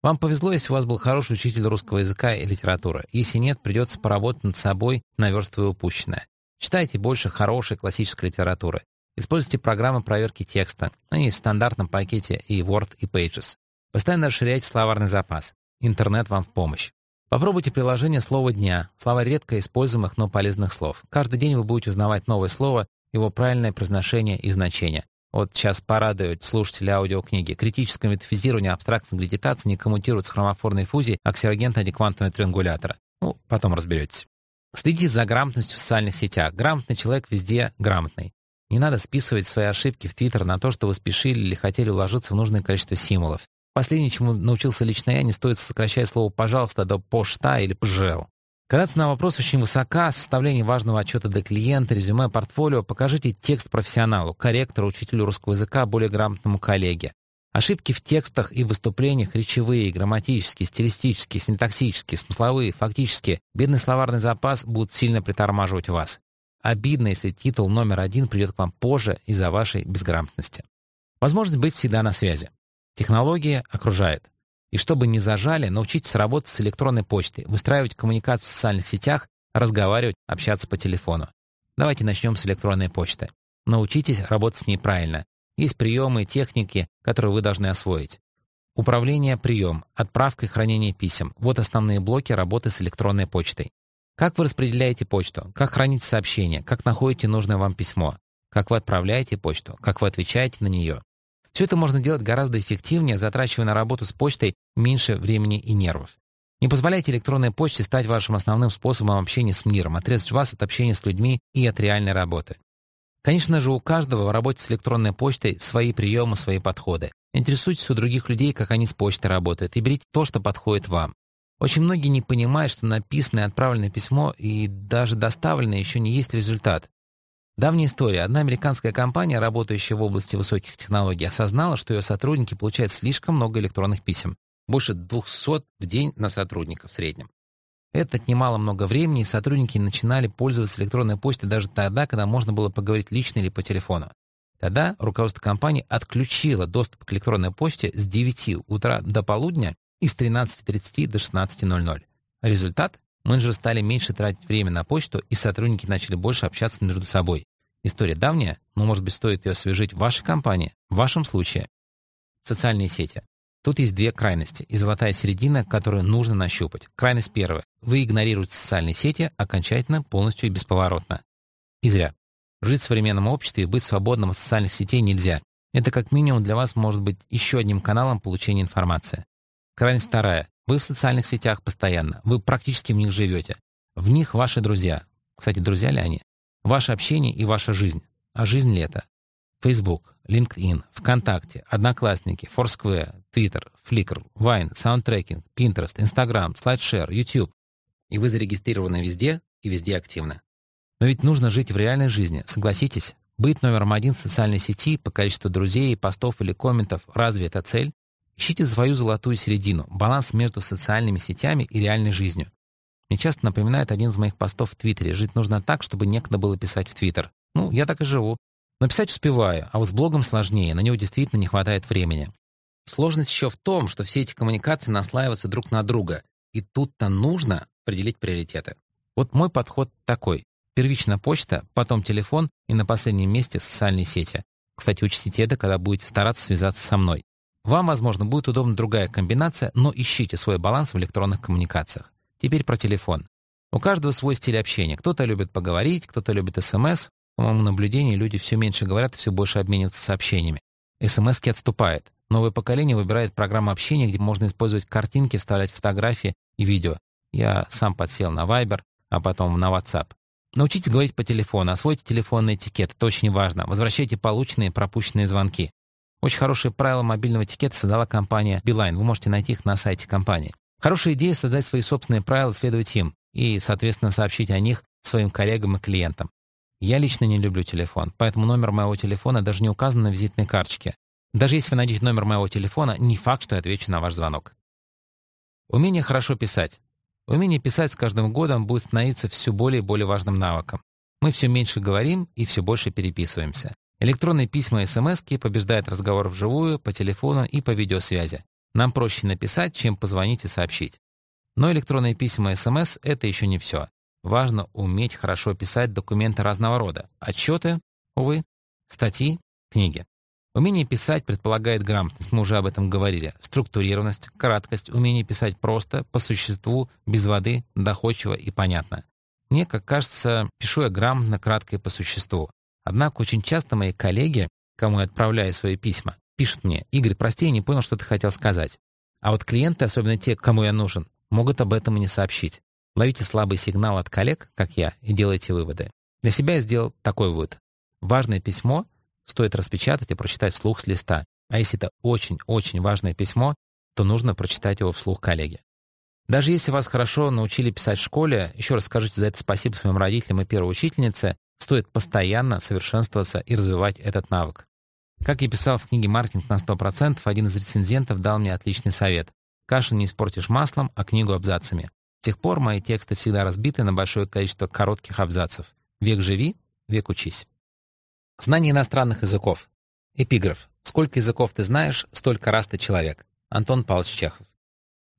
Вам повезло, если у вас был хороший учитель русского языка и литературы. Если нет, придется поработать над собой, наверстывая упущенное. Читайте больше хорошей классической литературы. Используйте программы проверки текста. Они в стандартном пакете и Word, и Pages. Постоянно расширяйте словарный запас. Интернет вам в помощь. Попробуйте приложение «Слово дня». Слова редко используемых, но полезных слов. Каждый день вы будете узнавать новое слово, его правильное произношение и значение. Вот сейчас порадуют слушатели аудиокниги. Критическое метафизирование абстрактной гравитации не коммутирует с хромофорной фузией аксиогента адеквантного триангулятора. Ну, потом разберетесь. Следите за грамотностью в социальных сетях. Грамотный человек везде грамотный. Не надо списывать свои ошибки в Твиттер на то, что вы спешили или хотели уложиться в нужное количество символов. Последнее, чему научился лично я, не стоит сокращать слово «пожалуйста» до «пошта» или «пжел». Когда цена вопроса очень высока, составление важного отчета для клиента, резюме, портфолио, покажите текст профессионалу, корректору, учителю русского языка, более грамотному коллеге. Ошибки в текстах и выступлениях, речевые, грамматические, стилистические, синтаксические, смысловые, фактические, бедный словарный запас будут сильно притормаживать вас. Обидно, если титул номер один придет к вам позже из-за вашей безграмотности. Возможность быть всегда на связи. Технология окружает. И чтобы не зажали, научитесь работать с электронной почтой, выстраивать коммуникацию в социальных сетях, разговаривать, общаться по телефону. Давайте начнем с электронной почты. Научитесь работать с ней правильно. Есть приемы и техники, которые вы должны освоить. Управление, прием, отправка и хранение писем. Вот основные блоки работы с электронной почтой. Как вы распределяете почту? Как храните сообщения? Как находите нужное вам письмо? Как вы отправляете почту? Как вы отвечаете на нее? Все это можно делать гораздо эффективнее, затрачивая на работу с почтой меньше времени и нервов. Не позволяйте электронной почте стать вашим основным способом общения с миром, отрезать вас от общения с людьми и от реальной работы. Конечно же, у каждого в работе с электронной почтой свои приемы, свои подходы. Интересуйтесь у других людей, как они с почтой работают, и берите то, что подходит вам. Очень многие не понимают, что написанное отправленное письмо и даже доставленное еще не есть результат. Давняя история. Одна американская компания, работающая в области высоких технологий, осознала, что ее сотрудники получают слишком много электронных писем. Больше 200 в день на сотрудника в среднем. Это отнимало много времени, и сотрудники начинали пользоваться электронной почтой даже тогда, когда можно было поговорить лично или по телефону. Тогда руководство компании отключило доступ к электронной почте с 9 утра до полудня и с 13.30 до 16.00. Результат Менеджеры стали меньше тратить время на почту, и сотрудники начали больше общаться между собой. История давняя, но, может быть, стоит ее освежить в вашей компании, в вашем случае. Социальные сети. Тут есть две крайности и золотая середина, которую нужно нащупать. Крайность первая. Вы игнорируете социальные сети окончательно, полностью и бесповоротно. И зря. Жить в современном обществе и быть свободным от социальных сетей нельзя. Это как минимум для вас может быть еще одним каналом получения информации. Крайность вторая. Вы в социальных сетях постоянно, вы практически в них живете. В них ваши друзья. Кстати, друзья ли они? Ваше общение и ваша жизнь. А жизнь ли это? Facebook, LinkedIn, ВКонтакте, Одноклассники, Foursquare, Twitter, Flickr, Vine, Soundtracking, Pinterest, Instagram, SlideShare, YouTube. И вы зарегистрированы везде и везде активны. Но ведь нужно жить в реальной жизни, согласитесь? Быть номером один в социальной сети по количеству друзей, постов или комментов, разве это цель? Ищите свою золотую середину, баланс между социальными сетями и реальной жизнью. Мне часто напоминает один из моих постов в Твиттере. Жить нужно так, чтобы некогда было писать в Твиттер. Ну, я так и живу. Но писать успеваю, а вот с блогом сложнее, на него действительно не хватает времени. Сложность еще в том, что все эти коммуникации наслаиваются друг на друга, и тут-то нужно определить приоритеты. Вот мой подход такой. Первично почта, потом телефон и на последнем месте социальные сети. Кстати, учтите это, когда будете стараться связаться со мной. Вам, возможно, будет удобна другая комбинация, но ищите свой баланс в электронных коммуникациях. Теперь про телефон. У каждого свой стиль общения. Кто-то любит поговорить, кто-то любит СМС. По моему наблюдению, люди все меньше говорят и все больше обмениваются сообщениями. СМСки отступает. Новое поколение выбирает программу общения, где можно использовать картинки, вставлять фотографии и видео. Я сам подсел на Viber, а потом на WhatsApp. Научитесь говорить по телефону, освойте телефонный этикет, это очень важно. Возвращайте полученные пропущенные звонки. Очень хорошие правила мобильного этикета создала компания Beeline. Вы можете найти их на сайте компании. Хорошая идея создать свои собственные правила, следовать им и, соответственно, сообщить о них своим коллегам и клиентам. Я лично не люблю телефон, поэтому номер моего телефона даже не указан на визитной карточке. Даже если вы найдете номер моего телефона, не факт, что я отвечу на ваш звонок. Умение хорошо писать. Умение писать с каждым годом будет становиться все более и более важным навыком. Мы все меньше говорим и все больше переписываемся. Электронные письма и смс побеждают разговор вживую, по телефону и по видеосвязи. Нам проще написать, чем позвонить и сообщить. Но электронные письма и СМС — это еще не все. Важно уметь хорошо писать документы разного рода. Отчеты, увы, статьи, книги. Умение писать предполагает грамотность, мы уже об этом говорили, структурированность, краткость, умение писать просто, по существу, без воды, доходчиво и понятно. Мне, как кажется, пишу я грамотно, кратко и по существу. Однако очень часто мои коллеги, кому я отправляю свои письма, пишут мне, «Игорь, прости, я не понял, что ты хотел сказать». А вот клиенты, особенно те, кому я нужен, могут об этом и не сообщить. Ловите слабый сигнал от коллег, как я, и делайте выводы. Для себя я сделал такой вывод. Важное письмо стоит распечатать и прочитать вслух с листа. А если это очень-очень важное письмо, то нужно прочитать его вслух коллеге. Даже если вас хорошо научили писать в школе, еще раз скажите за это спасибо своим родителям и первой учительнице, стоит постоянно совершенствоваться и развивать этот навык. Как я писал в книге «Маркетинг на 100%», один из рецензентов дал мне отличный совет. Кашу не испортишь маслом, а книгу абзацами. С тех пор мои тексты всегда разбиты на большое количество коротких абзацев. Век живи, век учись. Знание иностранных языков. Эпиграф. Сколько языков ты знаешь, столько раз ты человек. Антон Павлович Чехов.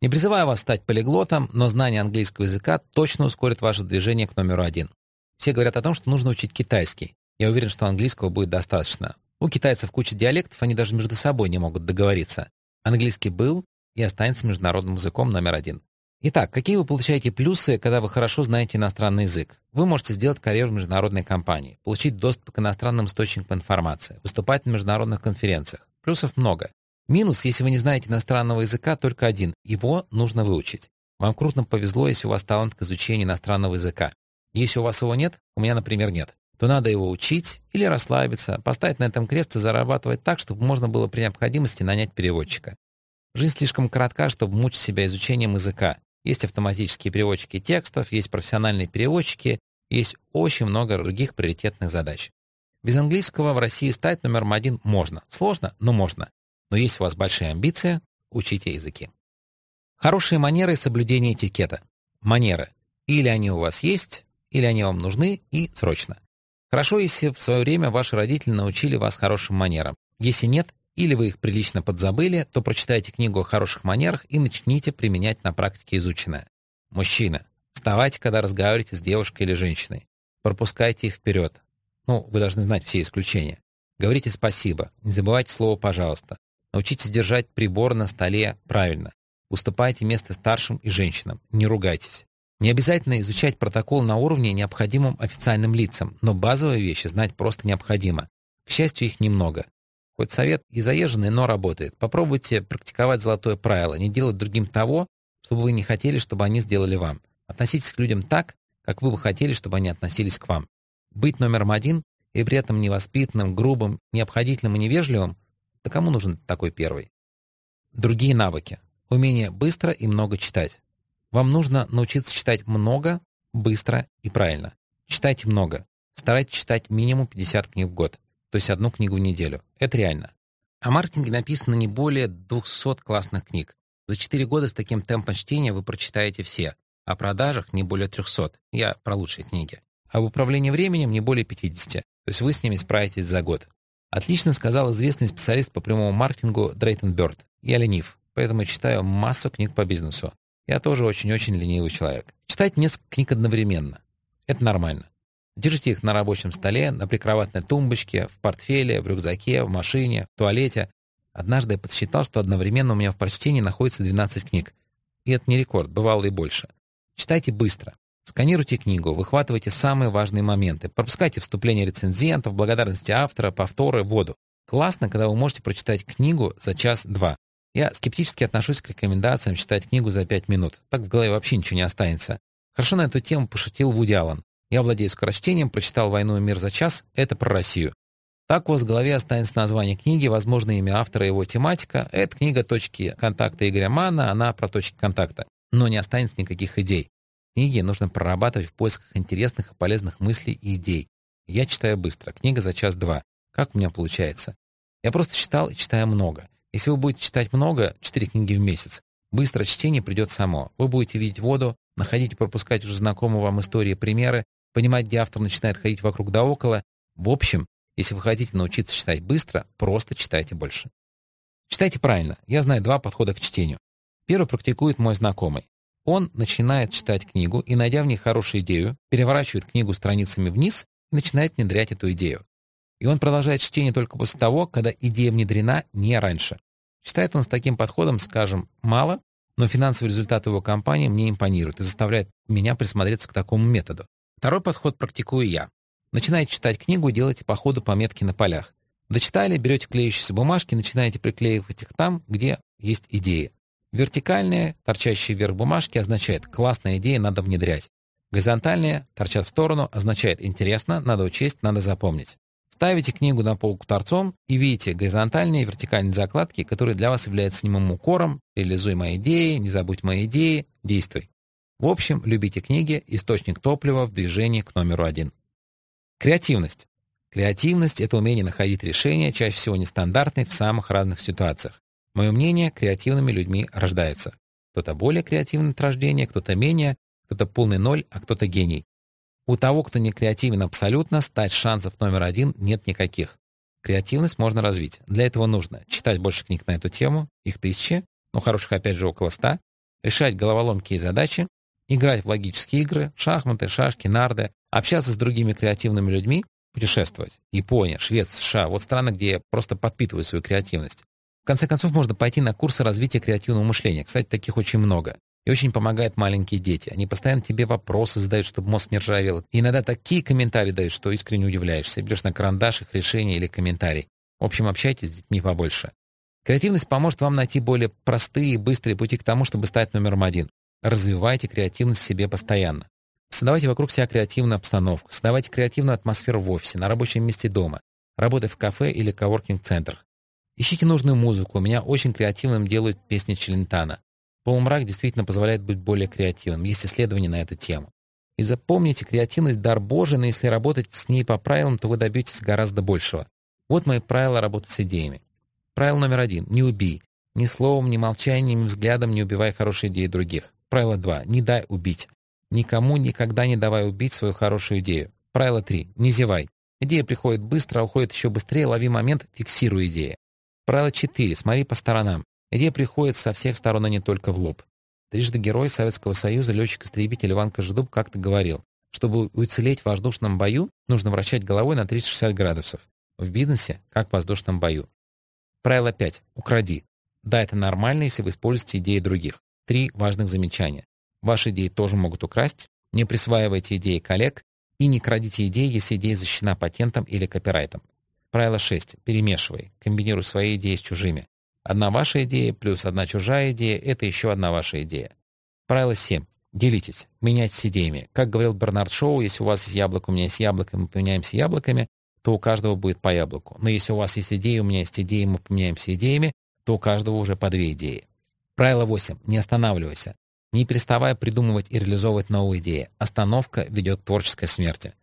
Не призываю вас стать полиглотом, но знание английского языка точно ускорит ваше движение к номеру один. Все говорят о том, что нужно учить китайский. Я уверен, что английского будет достаточно. У китайцев куча диалектов, они даже между собой не могут договориться. Английский был и останется международным языком номер один. Итак, какие вы получаете плюсы, когда вы хорошо знаете иностранный язык? Вы можете сделать карьеру в международной компании, получить доступ к иностранным источникам информации, выступать на международных конференциях. Плюсов много. Минус, если вы не знаете иностранного языка, только один. Его нужно выучить. Вам крупно повезло, если у вас талант к изучению иностранного языка. Если у вас его нет, у меня, например, нет, то надо его учить или расслабиться, поставить на этом крест и зарабатывать так, чтобы можно было при необходимости нанять переводчика. Жизнь слишком коротка, чтобы мучить себя изучением языка. Есть автоматические переводчики текстов, есть профессиональные переводчики, есть очень много других приоритетных задач. Без английского в России стать номером один можно. Сложно, но можно. Но если у вас большие амбиции, учите языки. Хорошие манеры и соблюдение этикета. Манеры. Или они у вас есть, или они вам нужны и срочно. Хорошо, если в свое время ваши родители научили вас хорошим манерам. Если нет, или вы их прилично подзабыли, то прочитайте книгу о хороших манерах и начните применять на практике изученное. Мужчина. Вставайте, когда разговариваете с девушкой или женщиной. Пропускайте их вперед. Ну, вы должны знать все исключения. Говорите спасибо. Не забывайте слово «пожалуйста». Научитесь держать прибор на столе правильно. Уступайте место старшим и женщинам. Не ругайтесь. Не обязательно изучать протокол на уровне, необходимым официальным лицам, но базовые вещи знать просто необходимо. К счастью, их немного. Хоть совет и заезженный, но работает. Попробуйте практиковать золотое правило, не делать другим того, чтобы вы не хотели, чтобы они сделали вам. Относитесь к людям так, как вы бы хотели, чтобы они относились к вам. Быть номером один и при этом невоспитанным, грубым, необходительным и невежливым, да кому нужен такой первый? Другие навыки. Умение быстро и много читать. Вам нужно научиться читать много, быстро и правильно. Читайте много. Старайтесь читать минимум 50 книг в год то есть одну книгу в неделю. Это реально. О маркетинге написано не более 200 классных книг. За 4 года с таким темпом чтения вы прочитаете все. О продажах не более 300. Я про лучшие книги. Об управлении временем не более 50. То есть вы с ними справитесь за год. Отлично сказал известный специалист по прямому маркетингу Дрейтон Бёрд. Я ленив, поэтому читаю массу книг по бизнесу. Я тоже очень-очень ленивый человек. Читать несколько книг одновременно. Это нормально. Держите их на рабочем столе, на прикроватной тумбочке, в портфеле, в рюкзаке, в машине, в туалете. Однажды я подсчитал, что одновременно у меня в прочтении находится 12 книг. И это не рекорд, бывало и больше. Читайте быстро. Сканируйте книгу, выхватывайте самые важные моменты, пропускайте вступление рецензентов, благодарности автора, повторы, воду. Классно, когда вы можете прочитать книгу за час-два. Я скептически отношусь к рекомендациям читать книгу за пять минут. Так в голове вообще ничего не останется. Хорошо на эту тему пошутил Вуди Аллен. Я владею скорочтением, прочитал «Войну и мир за час» — это про Россию. Так у вас в голове останется название книги, возможно, имя автора и его тематика. Это книга «Точки контакта» Игоря Манна, она про точки контакта. Но не останется никаких идей. Книги нужно прорабатывать в поисках интересных и полезных мыслей и идей. Я читаю быстро. Книга за час-два. Как у меня получается? Я просто читал и читаю много. Если вы будете читать много, 4 книги в месяц, быстро чтение придет само. Вы будете видеть воду, находить и пропускать уже знакомые вам истории, примеры, понимать, где автор начинает ходить вокруг да около. В общем, если вы хотите научиться читать быстро, просто читайте больше. Читайте правильно. Я знаю два подхода к чтению. Первый практикует мой знакомый. Он начинает читать книгу и, найдя в ней хорошую идею, переворачивает книгу страницами вниз и начинает внедрять эту идею. И он продолжает чтение только после того, когда идея внедрена не раньше. Читает он с таким подходом, скажем, мало, но финансовый результат его компании мне импонирует и заставляет меня присмотреться к такому методу. Второй подход практикую я. Начинаете читать книгу и делаете по ходу пометки на полях. Дочитали, берете клеющиеся бумажки, начинаете приклеивать их там, где есть идеи. Вертикальные, торчащие вверх бумажки, означает «классная идея, надо внедрять». Горизонтальные, торчат в сторону, означает «интересно, надо учесть, надо запомнить». Ставите книгу на полку торцом и видите горизонтальные и вертикальные закладки, которые для вас являются немым укором «реализуй мои идеи», «не забудь мои идеи», «действуй». В общем, любите книги – источник топлива в движении к номеру один. Креативность. Креативность — это умение находить решения, чаще всего нестандартные, в самых разных ситуациях. Мое мнение, креативными людьми рождаются. Кто-то более креативный от рождения, кто-то менее, кто-то полный ноль, а кто-то гений. У того, кто не креативен абсолютно, стать шансов номер один нет никаких. Креативность можно развить. Для этого нужно читать больше книг на эту тему, их тысячи, но хороших опять же около ста, решать головоломки и задачи, играть в логические игры, шахматы, шашки, нарды, общаться с другими креативными людьми путешествовать. Япония, Швеция, США. Вот страны, где я просто подпитываю свою креативность. В конце концов, можно пойти на курсы развития креативного мышления. Кстати, таких очень много. И очень помогают маленькие дети. Они постоянно тебе вопросы задают, чтобы мозг не ржавел. И иногда такие комментарии дают, что искренне удивляешься. Берешь на карандаш их решение или комментарий. В общем, общайтесь с детьми побольше. Креативность поможет вам найти более простые и быстрые пути к тому, чтобы стать номером один. Развивайте креативность себе постоянно. Создавайте вокруг себя креативную обстановку, создавайте креативную атмосферу в офисе, на рабочем месте дома, работая в кафе или коворкинг-центрах. Ищите нужную музыку, меня очень креативным делают песни Челентана. Полумрак действительно позволяет быть более креативным, есть исследования на эту тему. И запомните, креативность — дар Божий, но если работать с ней по правилам, то вы добьетесь гораздо большего. Вот мои правила работы с идеями. Правило номер один — не убей. Ни словом, ни молчанием, ни взглядом не убивай хорошие идеи других. Правило два — не дай убить. Никому никогда не давай убить свою хорошую идею. Правило 3. Не зевай. Идея приходит быстро, а уходит еще быстрее, лови момент, фиксируй идею. Правило 4. Смотри по сторонам. Идея приходит со всех сторон, а не только в лоб. Трижды герой Советского Союза, летчик-истребитель Иван Кожедуб как-то говорил, чтобы уцелеть в воздушном бою, нужно вращать головой на 360 градусов. В бизнесе, как в воздушном бою. Правило 5. Укради. Да, это нормально, если вы используете идеи других. Три важных замечания. Ваши идеи тоже могут украсть. Не присваивайте идеи коллег и не крадите идеи, если идея защищена патентом или копирайтом. Правило 6. Перемешивай. Комбинируй свои идеи с чужими. Одна ваша идея плюс одна чужая идея — это еще одна ваша идея. Правило 7. Делитесь. Меняйтесь идеями. Как говорил Бернард Шоу, если у вас есть яблоко, у меня есть яблоко, мы поменяемся яблоками, то у каждого будет по яблоку. Но если у вас есть идеи, у меня есть идеи, мы поменяемся идеями, то у каждого уже по две идеи. Правило 8. Не останавливайся. Не переставая придумывать и реализовывать новые идеи. Остановка ведет к творческой смерти.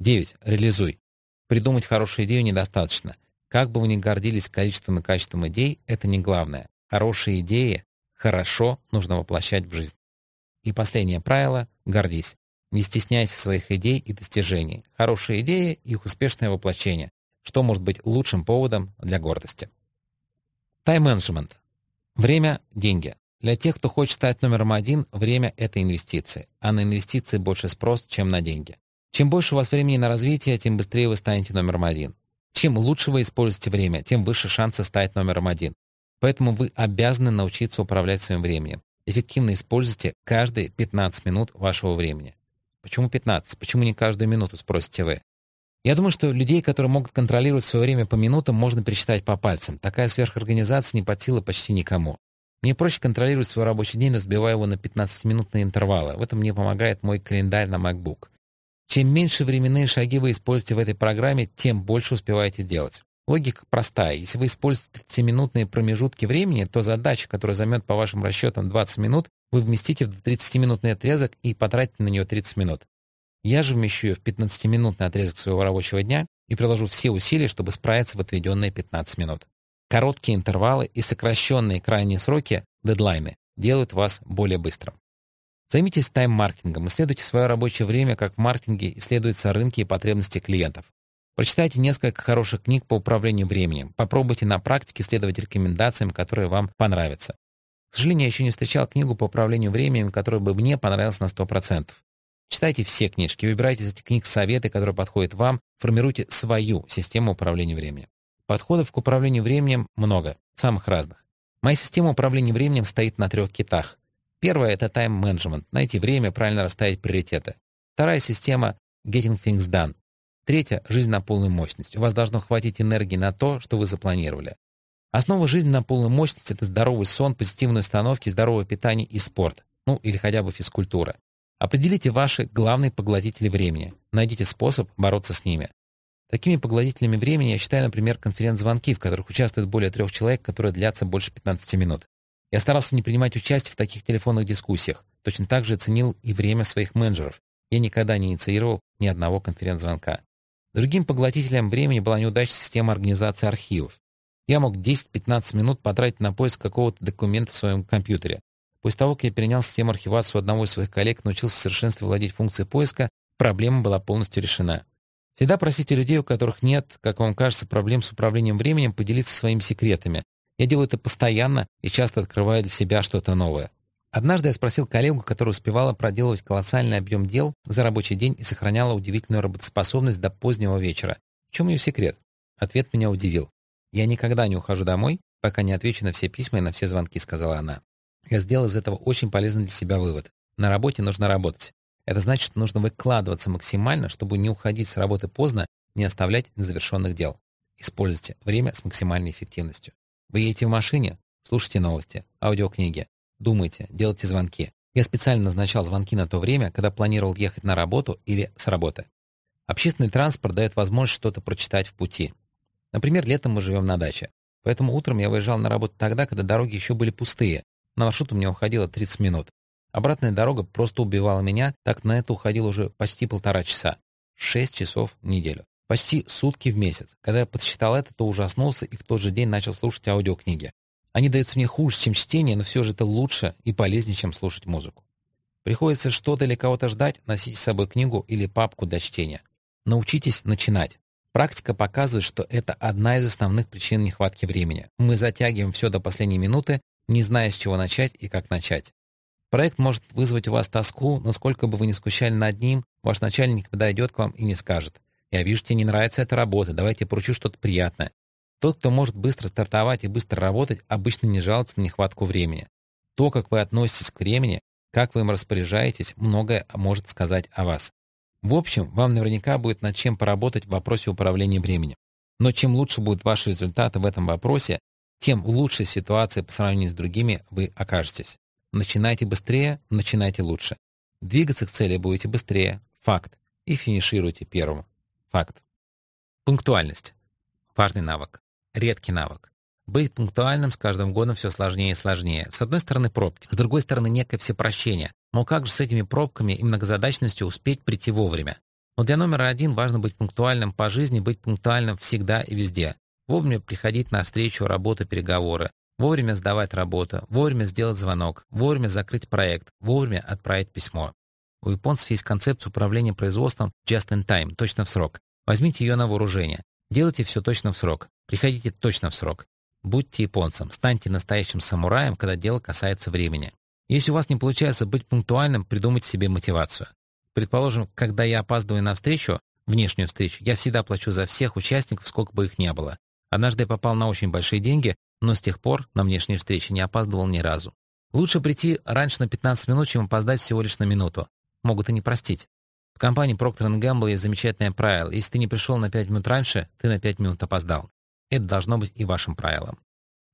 9. Реализуй. Придумать хорошую идею недостаточно. Как бы вы ни гордились количеством и качеством идей, это не главное. Хорошие идеи хорошо нужно воплощать в жизнь. И последнее правило — гордись. Не стесняйся своих идей и достижений. Хорошие идеи — их успешное воплощение. Что может быть лучшим поводом для гордости? Тайм-менеджмент. Время — деньги. Для тех, кто хочет стать номером один, время — это инвестиции, а на инвестиции больше спрос, чем на деньги. Чем больше у вас времени на развитие, тем быстрее вы станете номером один. Чем лучше вы используете время, тем выше шансы стать номером один. Поэтому вы обязаны научиться управлять своим временем. Эффективно используйте каждые 15 минут вашего времени. Почему 15? Почему не каждую минуту, спросите вы? Я думаю, что людей, которые могут контролировать свое время по минутам, можно пересчитать по пальцам. Такая сверхорганизация не под силу почти никому. Мне проще контролировать свой рабочий день, разбивая его на 15-минутные интервалы. В этом мне помогает мой календарь на MacBook. Чем меньше временные шаги вы используете в этой программе, тем больше успеваете делать. Логика простая. Если вы используете 30-минутные промежутки времени, то задача, которая займет по вашим расчетам 20 минут, вы вместите в 30-минутный отрезок и потратите на нее 30 минут. Я же вмещу ее в 15-минутный отрезок своего рабочего дня и приложу все усилия, чтобы справиться в отведенные 15 минут. Короткие интервалы и сокращенные крайние сроки, дедлайны, делают вас более быстрым. Займитесь тайм-маркетингом, исследуйте свое рабочее время, как в маркетинге исследуются рынки и потребности клиентов. Прочитайте несколько хороших книг по управлению временем. Попробуйте на практике следовать рекомендациям, которые вам понравятся. К сожалению, я еще не встречал книгу по управлению временем, которая бы мне понравилась на 100%. Читайте все книжки, выбирайте из этих книг советы, которые подходят вам, формируйте свою систему управления временем. Подходов к управлению временем много, самых разных. Моя система управления временем стоит на трех китах. Первая — это тайм-менеджмент, найти время, правильно расставить приоритеты. Вторая система — getting things done. Третье — жизнь на полную мощность. У вас должно хватить энергии на то, что вы запланировали. Основа жизни на полную мощность — это здоровый сон, позитивные установки, здоровое питание и спорт. Ну, или хотя бы физкультура. Определите ваши главные поглотители времени. Найдите способ бороться с ними. Такими поглотителями времени я считаю, например, конференц-звонки, в которых участвует более трех человек, которые длятся больше 15 минут. Я старался не принимать участие в таких телефонных дискуссиях. Точно так же ценил и время своих менеджеров. Я никогда не инициировал ни одного конференц-звонка. Другим поглотителем времени была неудачная система организации архивов. Я мог 10-15 минут потратить на поиск какого-то документа в своем компьютере. После того, как я перенял систему архивации у одного из своих коллег, научился в совершенстве владеть функцией поиска, проблема была полностью решена. Всегда просите людей, у которых нет, как вам кажется, проблем с управлением временем, поделиться своими секретами. Я делаю это постоянно и часто открываю для себя что-то новое. Однажды я спросил коллегу, которая успевала проделывать колоссальный объем дел за рабочий день и сохраняла удивительную работоспособность до позднего вечера. В чем ее секрет? Ответ меня удивил. «Я никогда не ухожу домой, пока не отвечу на все письма и на все звонки», — сказала она. Я сделал из этого очень полезный для себя вывод. На работе нужно работать. Это значит, что нужно выкладываться максимально, чтобы не уходить с работы поздно, не оставлять незавершенных дел. Используйте время с максимальной эффективностью. Вы едете в машине? Слушайте новости, аудиокниги, Думайте, делайте звонки. Я специально назначал звонки на то время, когда планировал ехать на работу или с работы. Общественный транспорт дает возможность что-то прочитать в пути. Например, летом мы живем на даче. Поэтому утром я выезжал на работу тогда, когда дороги еще были пустые. На маршрут у меня уходило 30 минут. Обратная дорога просто убивала меня, так на это уходило уже почти полтора часа. 6 часов в неделю. Почти сутки в месяц. Когда я подсчитал это, то ужаснулся и в тот же день начал слушать аудиокниги. Они даются мне хуже, чем чтение, но все же это лучше и полезнее, чем слушать музыку. Приходится что-то или кого-то ждать, носить с собой книгу или папку для чтения. Научитесь начинать. Практика показывает, что это одна из основных причин нехватки времени. Мы затягиваем все до последней минуты, не зная, с чего начать и как начать. Проект может вызвать у вас тоску, но сколько бы вы ни скучали над ним, ваш начальник подойдет к вам и не скажет. «Я вижу, тебе не нравится эта работа, давайте поручу что-то приятное». Тот, кто может быстро стартовать и быстро работать, обычно не жалуется на нехватку времени. То, как вы относитесь к времени, как вы им распоряжаетесь, многое может сказать о вас. В общем, вам наверняка будет над чем поработать в вопросе управления временем. Но чем лучше будут ваши результаты в этом вопросе, тем в лучшей ситуации по сравнению с другими вы окажетесь. Начинайте быстрее, начинайте лучше. Двигаться к цели будете быстрее, факт, и финишируйте первым, факт. Пунктуальность. Важный навык редкий навык. Быть пунктуальным с каждым годом все сложнее и сложнее. С одной стороны пробки, с другой стороны некое всепрощение. Мол, как же с этими пробками и многозадачностью успеть прийти вовремя? Но для номера один важно быть пунктуальным по жизни, быть пунктуальным всегда и везде. Вовремя приходить на встречу, работу, переговоры. Вовремя сдавать работу, вовремя сделать звонок, вовремя закрыть проект, вовремя отправить письмо. У японцев есть концепция управления производством just in time, точно в срок. Возьмите ее на вооружение. Делайте все точно в срок. Приходите точно в срок. Будьте японцем, станьте настоящим самураем, когда дело касается времени. Если у вас не получается быть пунктуальным, придумайте себе мотивацию. Предположим, когда я опаздываю на встречу, внешнюю встречу, я всегда плачу за всех участников, сколько бы их ни было. Однажды я попал на очень большие деньги, но с тех пор на внешние встречи не опаздывал ни разу. Лучше прийти раньше на 15 минут, чем опоздать всего лишь на минуту. Могут и не простить. В компании Procter Gamble есть замечательное правило. Если ты не пришел на 5 минут раньше, ты на 5 минут опоздал. Это должно быть и вашим правилом.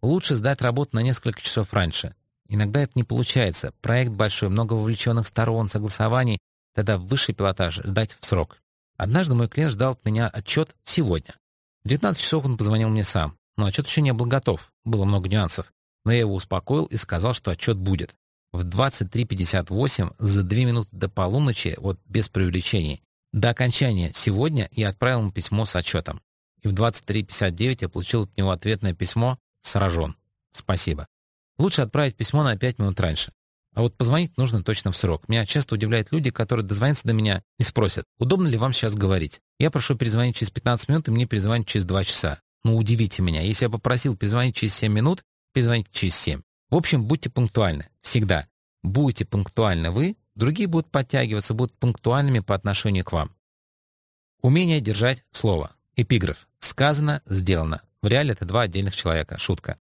Лучше сдать работу на несколько часов раньше. Иногда это не получается. Проект большой, много вовлеченных сторон, согласований. Тогда высший пилотаж сдать в срок. Однажды мой клиент ждал от меня отчет сегодня. В 19 часов он позвонил мне сам. Но отчет еще не был готов. Было много нюансов. Но я его успокоил и сказал, что отчет будет. В 23.58, за 2 минуты до полуночи, вот без преувеличений, до окончания сегодня я отправил ему письмо с отчетом и в 23.59 я получил от него ответное письмо «Сражен. Спасибо». Лучше отправить письмо на 5 минут раньше. А вот позвонить нужно точно в срок. Меня часто удивляют люди, которые дозвонятся до меня и спросят, удобно ли вам сейчас говорить. Я прошу перезвонить через 15 минут, и мне перезвонить через 2 часа. Ну, удивите меня. Если я попросил перезвонить через 7 минут, перезвоните через 7. В общем, будьте пунктуальны. Всегда. Будете пунктуальны вы, другие будут подтягиваться, будут пунктуальными по отношению к вам. Умение держать слово. Эпиграф. Сказано, сделано. В реале это два отдельных человека. Шутка.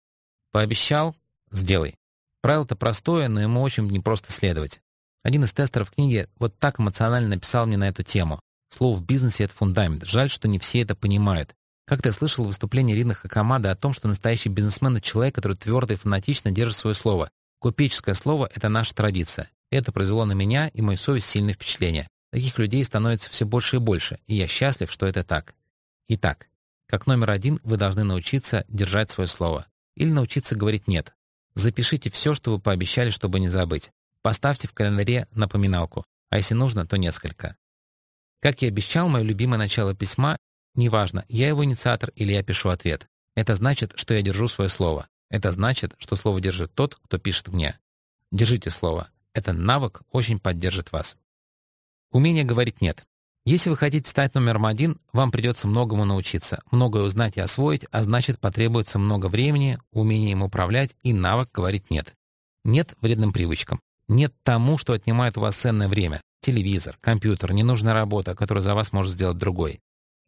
Пообещал — сделай. Правило-то простое, но ему очень непросто следовать. Один из тестеров книги вот так эмоционально написал мне на эту тему. Слово в бизнесе — это фундамент. Жаль, что не все это понимают. Как-то слышал выступление Ирины Хакамады о том, что настоящий бизнесмен — это человек, который твердо и фанатично держит свое слово. Купеческое слово — это наша традиция. Это произвело на меня и мою совесть сильное впечатление. Таких людей становится все больше и больше, и я счастлив, что это так. Итак, как номер один вы должны научиться держать свое слово. Или научиться говорить «нет». Запишите все, что вы пообещали, чтобы не забыть. Поставьте в календаре напоминалку, а если нужно, то несколько. Как я обещал, мое любимое начало письма — неважно, я его инициатор или я пишу ответ. Это значит, что я держу свое слово. Это значит, что слово держит тот, кто пишет мне. Держите слово. Этот навык очень поддержит вас. Умение говорить «нет». Если вы хотите стать номером один, вам придется многому научиться, многое узнать и освоить, а значит потребуется много времени, умения им управлять и навык говорить «нет». Нет вредным привычкам. Нет тому, что отнимает у вас ценное время. Телевизор, компьютер, ненужная работа, которую за вас может сделать другой.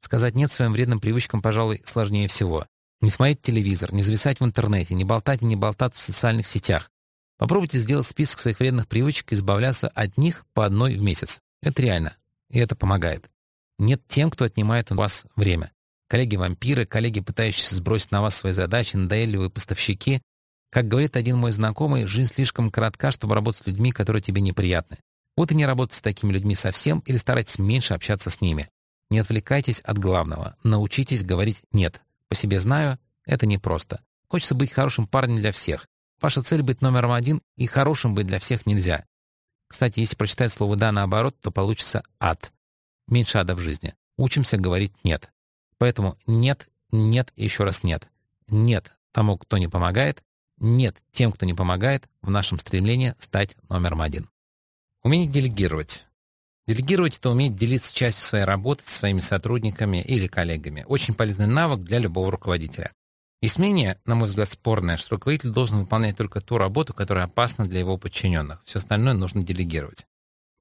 Сказать «нет» своим вредным привычкам, пожалуй, сложнее всего. Не смотреть телевизор, не зависать в интернете, не болтать и не болтать в социальных сетях. Попробуйте сделать список своих вредных привычек и избавляться от них по одной в месяц. Это реально и это помогает. Нет тем, кто отнимает у вас время. Коллеги-вампиры, коллеги, пытающиеся сбросить на вас свои задачи, надоедливые поставщики. Как говорит один мой знакомый, жизнь слишком коротка, чтобы работать с людьми, которые тебе неприятны. Вот и не работать с такими людьми совсем или старайтесь меньше общаться с ними. Не отвлекайтесь от главного. Научитесь говорить «нет». По себе знаю, это непросто. Хочется быть хорошим парнем для всех. Ваша цель быть номером один, и хорошим быть для всех нельзя. Кстати, если прочитать слово «да» наоборот, то получится «ад». Меньше ада в жизни. Учимся говорить «нет». Поэтому нет, нет и еще раз нет. Нет тому, кто не помогает, нет тем, кто не помогает в нашем стремлении стать номером один. Умение делегировать. Делегировать — это уметь делиться частью своей работы со своими сотрудниками или коллегами. Очень полезный навык для любого руководителя. Есть мнение, на мой взгляд, спорное, что руководитель должен выполнять только ту работу, которая опасна для его подчиненных. Все остальное нужно делегировать.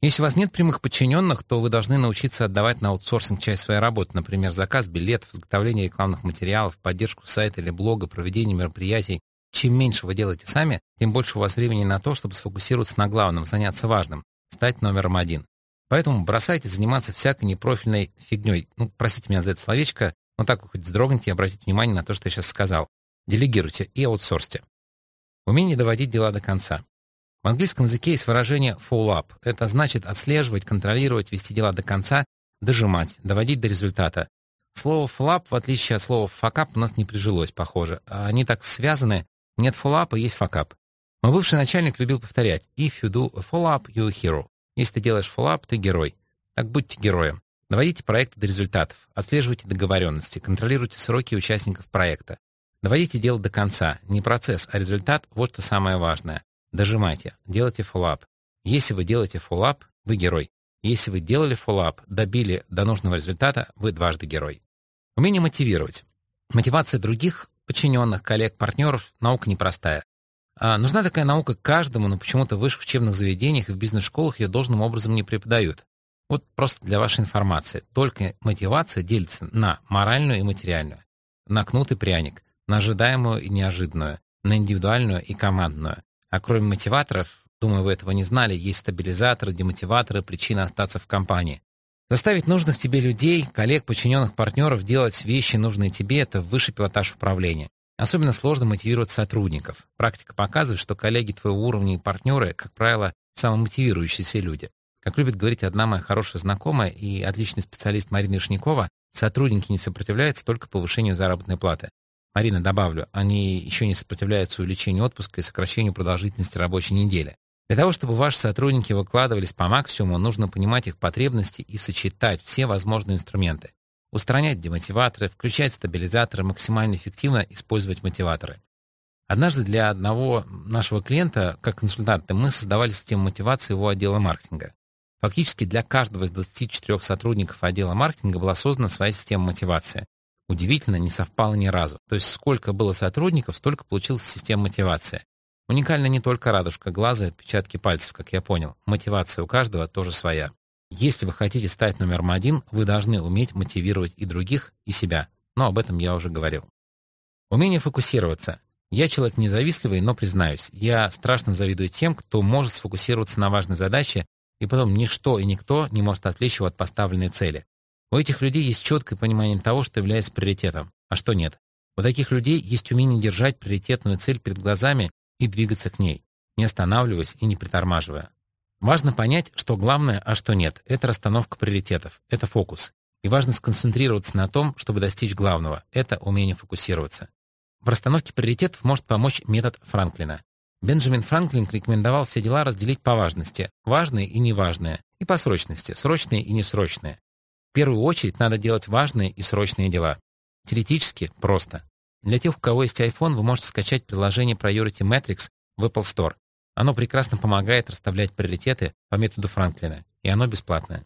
Если у вас нет прямых подчиненных, то вы должны научиться отдавать на аутсорсинг часть своей работы, например, заказ билетов, изготовление рекламных материалов, поддержку сайта или блога, проведение мероприятий. Чем меньше вы делаете сами, тем больше у вас времени на то, чтобы сфокусироваться на главном, заняться важным, стать номером один. Поэтому бросайте заниматься всякой непрофильной фигней. Ну, простите меня за это словечко, но так вы хоть вздрогните и обратите внимание на то, что я сейчас сказал. Делегируйте и аутсорсьте. Умение доводить дела до конца. В английском языке есть выражение follow up. Это значит отслеживать, контролировать, вести дела до конца, дожимать, доводить до результата. Слово up, в отличие от слова up, у нас не прижилось, похоже. Они так связаны. Нет follow up, а есть up. Мой бывший начальник любил повторять «If you do a follow-up, you're a hero». Если ты делаешь follow-up, ты герой. Так будьте героем. Доводите проекты до результатов, отслеживайте договоренности, контролируйте сроки участников проекта. Доводите дело до конца. Не процесс, а результат — вот что самое важное. Дожимайте, делайте фоллап. Если вы делаете фоллап, вы герой. Если вы делали фоллап, добили до нужного результата, вы дважды герой. Умение мотивировать. Мотивация других, подчиненных, коллег, партнеров — наука непростая. А нужна такая наука каждому, но почему-то в высших учебных заведениях и в бизнес-школах ее должным образом не преподают. Вот просто для вашей информации. Только мотивация делится на моральную и материальную, на кнут и пряник, на ожидаемую и неожиданную, на индивидуальную и командную. А кроме мотиваторов, думаю, вы этого не знали, есть стабилизаторы, демотиваторы, причины остаться в компании. Заставить нужных тебе людей, коллег, подчиненных партнеров делать вещи, нужные тебе, это высший пилотаж управления. Особенно сложно мотивировать сотрудников. Практика показывает, что коллеги твоего уровня и партнеры, как правило, самомотивирующиеся люди. Как любит говорить одна моя хорошая знакомая и отличный специалист Марина Вишнякова, сотрудники не сопротивляются только повышению заработной платы. Марина, добавлю, они еще не сопротивляются увеличению отпуска и сокращению продолжительности рабочей недели. Для того, чтобы ваши сотрудники выкладывались по максимуму, нужно понимать их потребности и сочетать все возможные инструменты. Устранять демотиваторы, включать стабилизаторы, максимально эффективно использовать мотиваторы. Однажды для одного нашего клиента, как консультанта, мы создавали систему мотивации его отдела маркетинга. Фактически для каждого из 24 сотрудников отдела маркетинга была создана своя система мотивации. Удивительно, не совпало ни разу. То есть сколько было сотрудников, столько получилась система мотивации. Уникальна не только радужка глаза и отпечатки пальцев, как я понял. Мотивация у каждого тоже своя. Если вы хотите стать номером один, вы должны уметь мотивировать и других, и себя. Но об этом я уже говорил. Умение фокусироваться. Я человек независтливый, но признаюсь, я страшно завидую тем, кто может сфокусироваться на важной задаче, и потом ничто и никто не может отвлечь его от поставленной цели. У этих людей есть четкое понимание того, что является приоритетом, а что нет. У таких людей есть умение держать приоритетную цель перед глазами и двигаться к ней, не останавливаясь и не притормаживая. Важно понять, что главное, а что нет. Это расстановка приоритетов, это фокус. И важно сконцентрироваться на том, чтобы достичь главного. Это умение фокусироваться. В расстановке приоритетов может помочь метод Франклина. Бенджамин Франклин рекомендовал все дела разделить по важности, важные и неважные, и по срочности, срочные и несрочные. В первую очередь надо делать важные и срочные дела. Теоретически просто. Для тех, у кого есть iPhone, вы можете скачать приложение Priority Matrix в Apple Store. Оно прекрасно помогает расставлять приоритеты по методу Франклина, и оно бесплатное.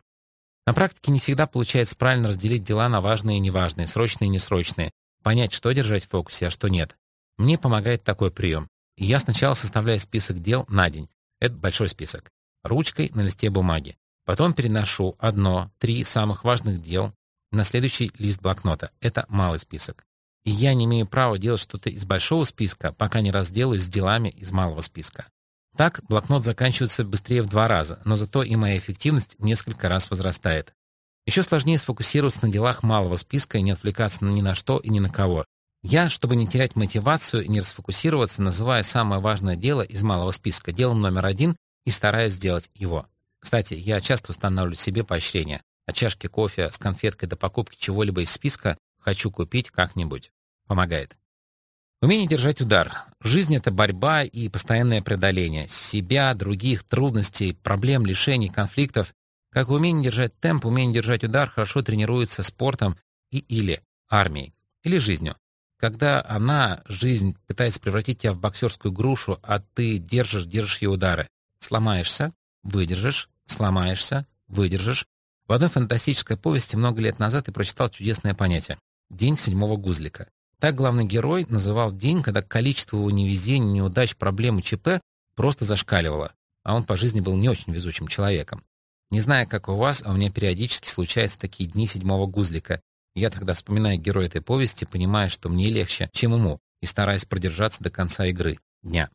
На практике не всегда получается правильно разделить дела на важные и неважные, срочные и несрочные, понять, что держать в фокусе, а что нет. Мне помогает такой прием. Я сначала составляю список дел на день. Это большой список. Ручкой на листе бумаги. Потом переношу одно, три самых важных дел на следующий лист блокнота. Это малый список. И я не имею права делать что-то из большого списка, пока не разделаюсь с делами из малого списка. Так блокнот заканчивается быстрее в два раза, но зато и моя эффективность несколько раз возрастает. Еще сложнее сфокусироваться на делах малого списка и не отвлекаться ни на что и ни на кого. Я, чтобы не терять мотивацию и не расфокусироваться, называю самое важное дело из малого списка делом номер один и стараюсь сделать его. Кстати, я часто устанавливаю себе поощрение. От чашки кофе с конфеткой до покупки чего-либо из списка «хочу купить как-нибудь». Помогает. Умение держать удар. Жизнь — это борьба и постоянное преодоление. Себя, других, трудностей, проблем, лишений, конфликтов. Как умение держать темп, умение держать удар хорошо тренируется спортом и или армией, или жизнью. Когда она, жизнь, пытается превратить тебя в боксерскую грушу, а ты держишь, держишь ее удары. Сломаешься, выдержишь, сломаешься, выдержишь. В одной фантастической повести много лет назад я прочитал чудесное понятие — «День седьмого гузлика». Так главный герой называл день, когда количество его невезений, неудач, проблем и ЧП просто зашкаливало, а он по жизни был не очень везучим человеком. Не знаю, как у вас, а у меня периодически случаются такие дни седьмого гузлика. Я тогда вспоминаю героя этой повести, понимая, что мне легче, чем ему, и стараясь продержаться до конца игры, дня.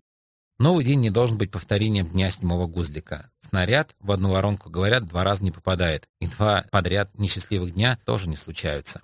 Новый день не должен быть повторением дня седьмого гузлика. Снаряд в одну воронку, говорят, два раза не попадает, и два подряд несчастливых дня тоже не случаются.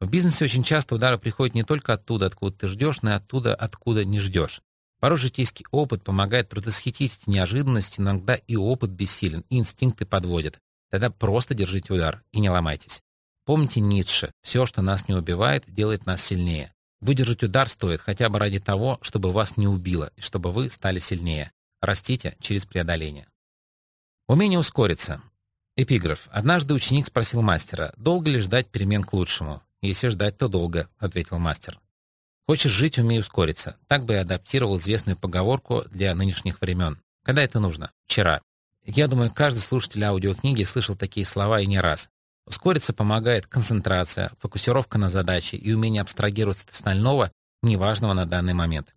В бизнесе очень часто удары приходят не только оттуда, откуда ты ждешь, но и оттуда, откуда не ждешь. Порой житейский опыт помогает предвосхитить эти неожиданности, но иногда и опыт бессилен, и инстинкты подводят. Тогда просто держите удар и не ломайтесь. Помните Ницше, все, что нас не убивает, делает нас сильнее. Выдержать удар стоит хотя бы ради того, чтобы вас не убило, и чтобы вы стали сильнее. Растите через преодоление. Умение ускориться. Эпиграф. Однажды ученик спросил мастера, долго ли ждать перемен к лучшему. «Если ждать, то долго», — ответил мастер. Хочешь жить, умей ускориться. Так бы я адаптировал известную поговорку для нынешних времен. Когда это нужно? Вчера. Я думаю, каждый слушатель аудиокниги слышал такие слова и не раз. Ускориться помогает концентрация, фокусировка на задаче и умение абстрагироваться от остального, неважного на данный момент.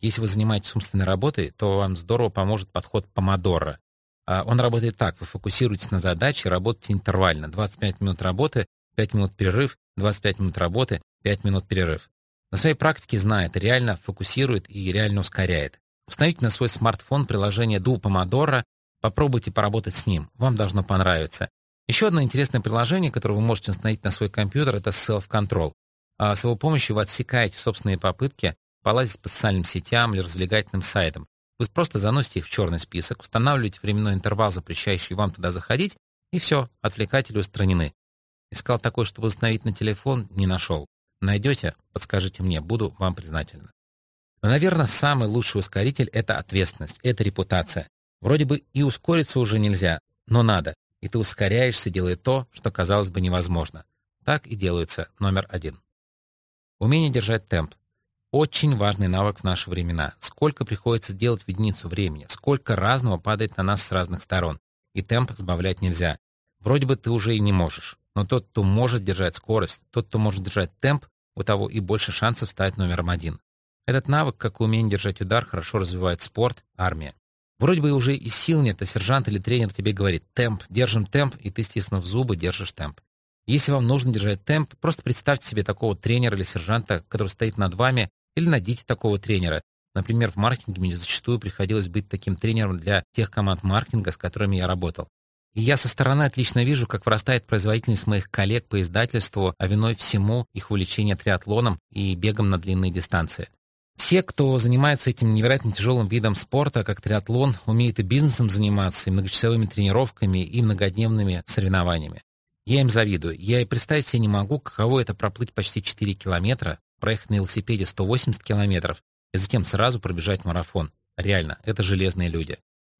Если вы занимаетесь умственной работой, то вам здорово поможет подход помодоро. А он работает так. Вы фокусируетесь на задаче, работаете интервально. 25 минут работы, 5 минут перерыв, 25 минут работы, 5 минут перерыв. На своей практике знает, реально фокусирует и реально ускоряет. Установите на свой смартфон приложение Duo Pomodoro, попробуйте поработать с ним, вам должно понравиться. Еще одно интересное приложение, которое вы можете установить на свой компьютер, это Self Control. А с его помощью вы отсекаете собственные попытки полазить по социальным сетям или развлекательным сайтам. Вы просто заносите их в черный список, устанавливаете временной интервал, запрещающий вам туда заходить, и все, отвлекатели устранены. Искал такой, чтобы установить на телефон, не нашел. Найдете, подскажите мне, буду вам признательна. Но, наверное, самый лучший ускоритель — это ответственность, это репутация. Вроде бы и ускориться уже нельзя, но надо. И ты ускоряешься, делая то, что, казалось бы, невозможно. Так и делается номер один. Умение держать темп. Очень важный навык в наши времена. Сколько приходится делать в единицу времени, сколько разного падает на нас с разных сторон. И темп сбавлять нельзя. Вроде бы ты уже и не можешь. Но тот, кто может держать скорость, тот, кто может держать темп, у того и больше шансов стать номером один. Этот навык, как и умение держать удар, хорошо развивает спорт, армия. Вроде бы уже и сил нет, а сержант или тренер тебе говорит «темп, держим темп», и ты, стиснув зубы, держишь темп. Если вам нужно держать темп, просто представьте себе такого тренера или сержанта, который стоит над вами, или найдите такого тренера. Например, в маркетинге мне зачастую приходилось быть таким тренером для тех команд маркетинга, с которыми я работал. И я со стороны отлично вижу, как вырастает производительность моих коллег по издательству, а виной всему их увлечение триатлоном и бегом на длинные дистанции. Все, кто занимается этим невероятно тяжелым видом спорта, как триатлон, умеет и бизнесом заниматься, и многочасовыми тренировками, и многодневными соревнованиями. Я им завидую. Я и представить себе не могу, каково это проплыть почти 4 километра, проехать на велосипеде 180 километров и затем сразу пробежать марафон. Реально, это железные люди.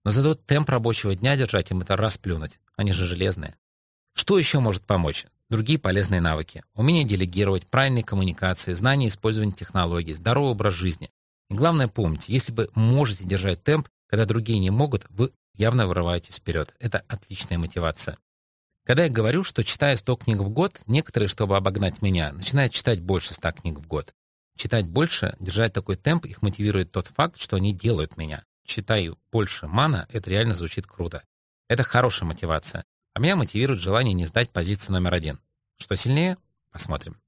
Но зато темп рабочего дня держать им это расплюнуть. Они же железные. Что еще может помочь? Другие полезные навыки. Умение делегировать, правильные коммуникации, знание использования технологий, здоровый образ жизни. И главное помните, если вы можете держать темп, когда другие не могут, вы явно вырываетесь вперед. Это отличная мотивация. Когда я говорю, что читаю 100 книг в год, некоторые, чтобы обогнать меня, начинают читать больше 100 книг в год. Читать больше, держать такой темп, их мотивирует тот факт, что они делают меня читаю больше мана, это реально звучит круто. Это хорошая мотивация. А меня мотивирует желание не сдать позицию номер один. Что сильнее? Посмотрим.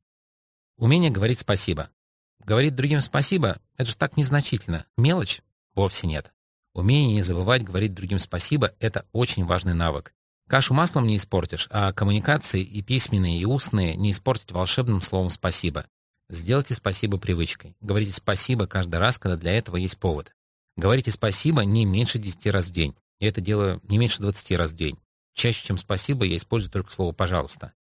Умение говорить спасибо. Говорить другим спасибо — это же так незначительно. Мелочь? Вовсе нет. Умение не забывать говорить другим спасибо — это очень важный навык. Кашу маслом не испортишь, а коммуникации и письменные, и устные не испортить волшебным словом «спасибо». Сделайте спасибо привычкой. Говорите спасибо каждый раз, когда для этого есть повод. Говорите спасибо не меньше 10 раз в день. Я это делаю не меньше 20 раз в день. Чаще, чем спасибо, я использую только слово «пожалуйста».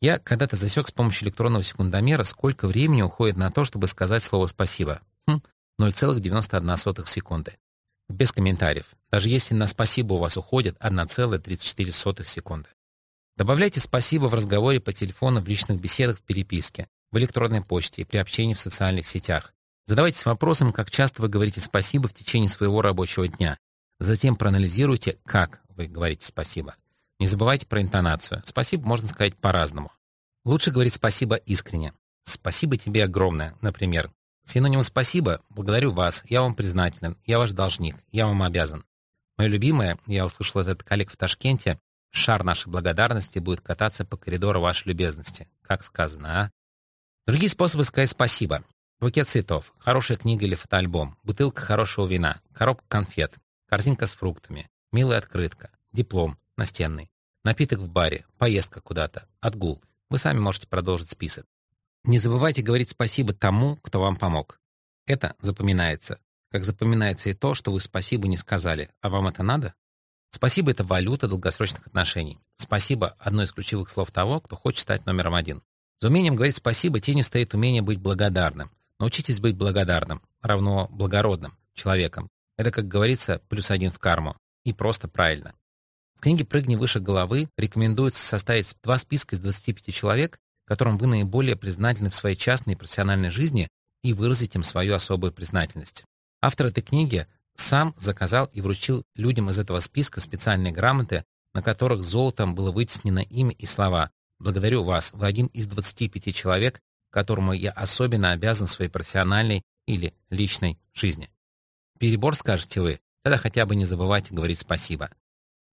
Я когда-то засек с помощью электронного секундомера, сколько времени уходит на то, чтобы сказать слово «спасибо». Хм, 0,91 секунды. Без комментариев. Даже если на «спасибо» у вас уходит 1,34 секунды. Добавляйте «спасибо» в разговоре по телефону, в личных беседах, в переписке, в электронной почте и при общении в социальных сетях. Задавайтесь вопросом, как часто вы говорите «спасибо» в течение своего рабочего дня. Затем проанализируйте, как вы говорите «спасибо». Не забывайте про интонацию. «Спасибо» можно сказать по-разному. Лучше говорить «спасибо» искренне. «Спасибо тебе огромное», например. Синоним «спасибо» — «благодарю вас», «я вам признателен», «я ваш должник», «я вам обязан». Мое любимое, я услышал этот коллег в Ташкенте, шар нашей благодарности будет кататься по коридору вашей любезности. Как сказано, а? Другие способы сказать спасибо. Букет цветов, хорошая книга или фотоальбом, бутылка хорошего вина, коробка конфет, корзинка с фруктами, милая открытка, диплом, настенный, напиток в баре, поездка куда-то, отгул. Вы сами можете продолжить список. Не забывайте говорить спасибо тому, кто вам помог. Это запоминается. Как запоминается и то, что вы спасибо не сказали. А вам это надо? Спасибо — это валюта долгосрочных отношений. Спасибо — одно из ключевых слов того, кто хочет стать номером один. За умением говорить спасибо тенью стоит умение быть благодарным. Научитесь быть благодарным, равно благородным человеком. Это, как говорится, плюс один в карму. И просто правильно. В книге «Прыгни выше головы» рекомендуется составить два списка из 25 человек, которым вы наиболее признательны в своей частной и профессиональной жизни и выразить им свою особую признательность. Автор этой книги сам заказал и вручил людям из этого списка специальные грамоты, на которых золотом было вытеснено имя и слова «Благодарю вас, вы один из 25 человек, которому я особенно обязан своей профессиональной или личной жизни. Перебор, скажете вы, тогда хотя бы не забывайте говорить спасибо.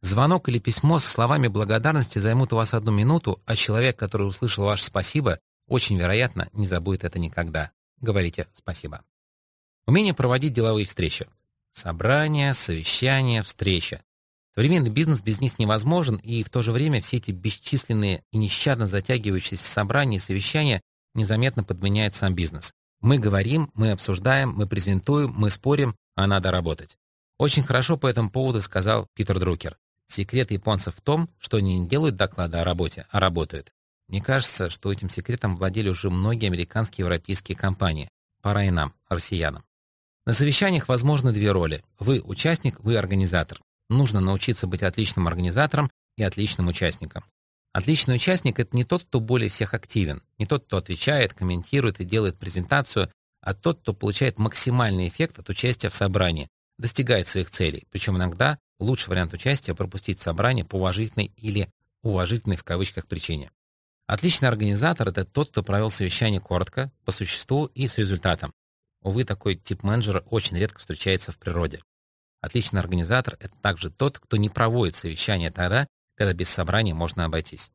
Звонок или письмо со словами благодарности займут у вас одну минуту, а человек, который услышал ваше спасибо, очень вероятно, не забудет это никогда. Говорите спасибо. Умение проводить деловые встречи. Собрания, совещания, встречи. Современный бизнес без них невозможен, и в то же время все эти бесчисленные и нещадно затягивающиеся собрания и совещания незаметно подменяет сам бизнес. Мы говорим, мы обсуждаем, мы презентуем, мы спорим, а надо работать. Очень хорошо по этому поводу сказал Питер Друкер. Секрет японцев в том, что они не делают доклады о работе, а работают. Мне кажется, что этим секретом владели уже многие американские и европейские компании. Пора и нам, россиянам. На совещаниях возможны две роли. Вы участник, вы организатор. Нужно научиться быть отличным организатором и отличным участником. Отличный участник — это не тот, кто более всех активен, не тот, кто отвечает, комментирует и делает презентацию, а тот, кто получает максимальный эффект от участия в собрании, достигает своих целей. Причем иногда лучший вариант участия — пропустить собрание по уважительной или уважительной в кавычках причине. Отличный организатор — это тот, кто провел совещание коротко, по существу и с результатом. Увы, такой тип менеджера очень редко встречается в природе. Отличный организатор — это также тот, кто не проводит совещание тогда, когда без собрания можно обойтись.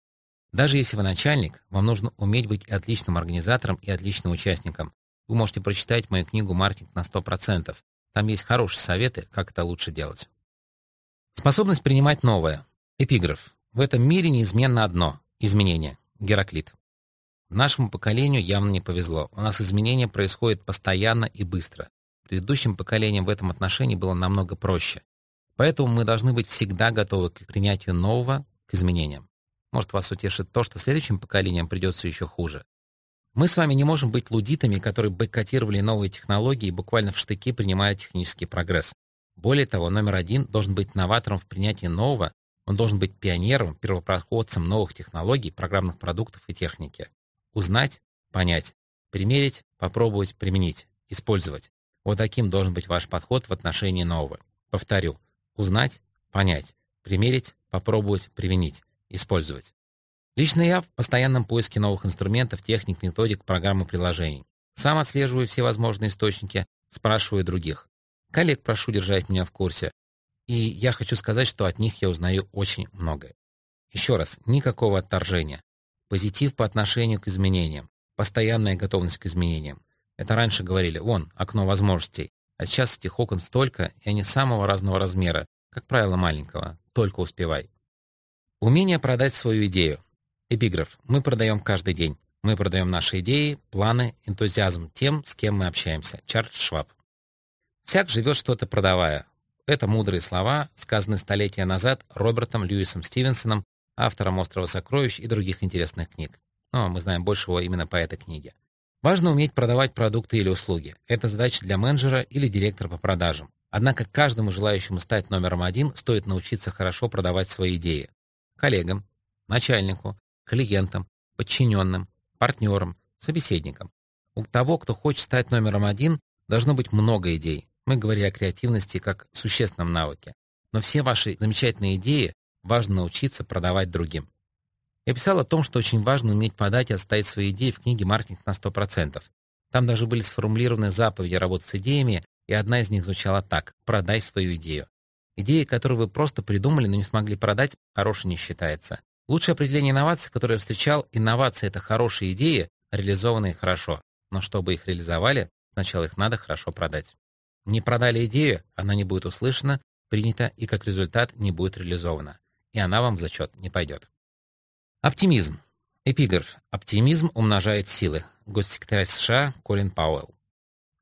Даже если вы начальник, вам нужно уметь быть отличным организатором и отличным участником. Вы можете прочитать мою книгу «Маркетинг на 100%». Там есть хорошие советы, как это лучше делать. Способность принимать новое. Эпиграф. В этом мире неизменно одно — изменение. Гераклит. Нашему поколению явно не повезло. У нас изменения происходят постоянно и быстро. Предыдущим поколениям в этом отношении было намного проще. Поэтому мы должны быть всегда готовы к принятию нового, к изменениям. Может, вас утешит то, что следующим поколениям придется еще хуже. Мы с вами не можем быть лудитами, которые бойкотировали новые технологии и буквально в штыки принимая технический прогресс. Более того, номер один должен быть новатором в принятии нового, он должен быть пионером, первопроходцем новых технологий, программных продуктов и техники. Узнать, понять, примерить, попробовать, применить, использовать. Вот таким должен быть ваш подход в отношении нового. Повторю. Узнать, понять, примерить, попробовать, применить, использовать. Лично я в постоянном поиске новых инструментов, техник, методик, программ и приложений. Сам отслеживаю все возможные источники, спрашиваю других. Коллег прошу держать меня в курсе. И я хочу сказать, что от них я узнаю очень многое. Еще раз, никакого отторжения. Позитив по отношению к изменениям. Постоянная готовность к изменениям. Это раньше говорили, вон, окно возможностей. А сейчас этих окон столько, и они самого разного размера, как правило, маленького. Только успевай. Умение продать свою идею. Эпиграф. Мы продаем каждый день. Мы продаем наши идеи, планы, энтузиазм тем, с кем мы общаемся. Чарльз Шваб. Всяк живет что-то продавая. Это мудрые слова, сказанные столетия назад Робертом Льюисом Стивенсоном, автором «Острова сокровищ» и других интересных книг. Но мы знаем больше его именно по этой книге. Важно уметь продавать продукты или услуги. Это задача для менеджера или директора по продажам. Однако каждому желающему стать номером один стоит научиться хорошо продавать свои идеи. Коллегам, начальнику, клиентам, подчиненным, партнерам, собеседникам. У того, кто хочет стать номером один, должно быть много идей. Мы говорили о креативности как существенном навыке. Но все ваши замечательные идеи важно научиться продавать другим. Я писал о том, что очень важно уметь подать и отстоять свои идеи в книге «Маркетинг на 100%». Там даже были сформулированы заповеди работы с идеями, и одна из них звучала так «Продай свою идею». Идея, которую вы просто придумали, но не смогли продать, хорошей не считается. Лучшее определение инноваций, которое я встречал, инновации — это хорошие идеи, реализованные хорошо. Но чтобы их реализовали, сначала их надо хорошо продать. Не продали идею, она не будет услышана, принята и как результат не будет реализована. И она вам в зачет не пойдет. Оптимизм. Эпиграф. Оптимизм умножает силы. Госсекретарь США Колин Пауэлл.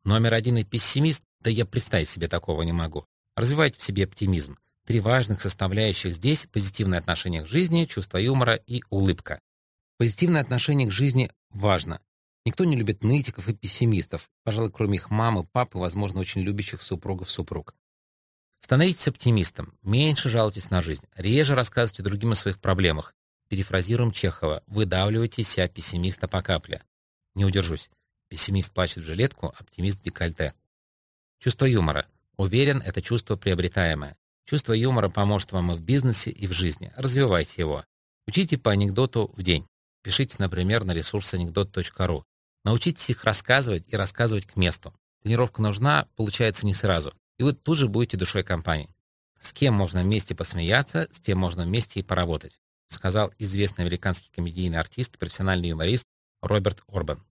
Номер один и пессимист? Да я представить себе такого не могу. Развивайте в себе оптимизм. Три важных составляющих здесь – позитивное отношение к жизни, чувство юмора и улыбка. Позитивное отношение к жизни важно. Никто не любит нытиков и пессимистов, пожалуй, кроме их мамы, папы, возможно, очень любящих супругов-супруг. Становитесь оптимистом, меньше жалуйтесь на жизнь, реже рассказывайте другим о своих проблемах, Перефразируем Чехова. Выдавливайте себя пессимиста по капле. Не удержусь. Пессимист плачет в жилетку, оптимист в декольте. Чувство юмора. Уверен, это чувство приобретаемое. Чувство юмора поможет вам и в бизнесе, и в жизни. Развивайте его. Учите по анекдоту в день. Пишите, например, на ресурс анекдот.ру. Научитесь их рассказывать и рассказывать к месту. Тренировка нужна, получается, не сразу. И вы тут же будете душой компании. С кем можно вместе посмеяться, с тем можно вместе и поработать сказал известный американский комедийный артист, профессиональный юморист Роберт Орбан.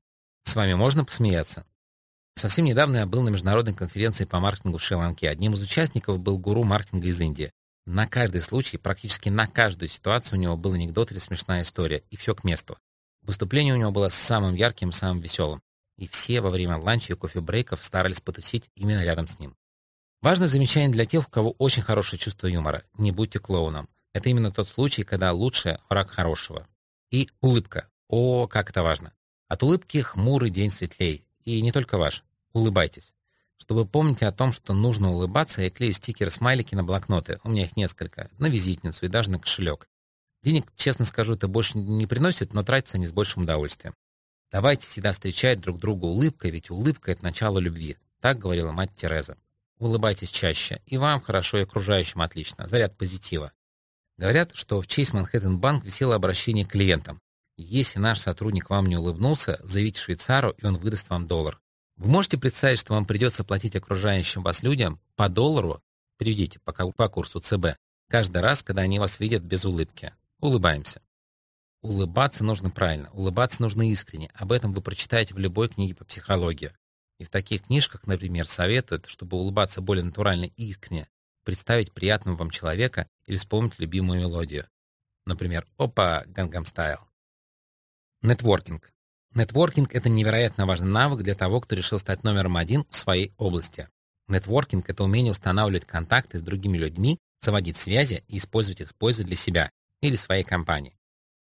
С вами можно посмеяться? Совсем недавно я был на международной конференции по маркетингу в Шри-Ланке. Одним из участников был гуру маркетинга из Индии. На каждый случай, практически на каждую ситуацию у него был анекдот или смешная история, и все к месту. Выступление у него было самым ярким, самым веселым. И все во время ланча и кофе-брейков старались потусить именно рядом с ним. Важное замечание для тех, у кого очень хорошее чувство юмора. Не будьте клоуном. Это именно тот случай, когда лучше враг хорошего. И улыбка. О, как это важно. От улыбки хмурый день светлей. И не только ваш. Улыбайтесь. Чтобы помнить о том, что нужно улыбаться, я клею стикеры-смайлики на блокноты. У меня их несколько. На визитницу и даже на кошелек. Денег, честно скажу, это больше не приносит, но тратятся они с большим удовольствием. Давайте всегда встречать друг друга улыбкой, ведь улыбка — это начало любви. Так говорила мать Тереза. Улыбайтесь чаще. И вам хорошо, и окружающим отлично. Заряд позитива. Говорят, что в Manhattan Bank висело обращение к клиентам. Если наш сотрудник вам не улыбнулся, зовите швейцару, и он выдаст вам доллар. Вы можете представить, что вам придется платить окружающим вас людям по доллару, переведите по, по курсу ЦБ, каждый раз, когда они вас видят без улыбки. Улыбаемся. Улыбаться нужно правильно, улыбаться нужно искренне. Об этом вы прочитаете в любой книге по психологии. И в таких книжках, например, советуют, чтобы улыбаться более натурально и искренне, представить приятного вам человека или вспомнить любимую мелодию. Например, «Опа, Гангам Стайл». Нетворкинг. Нетворкинг — это невероятно важный навык для того, кто решил стать номером один в своей области. Нетворкинг — это умение устанавливать контакты с другими людьми, заводить связи и использовать их с пользой для себя или своей компании.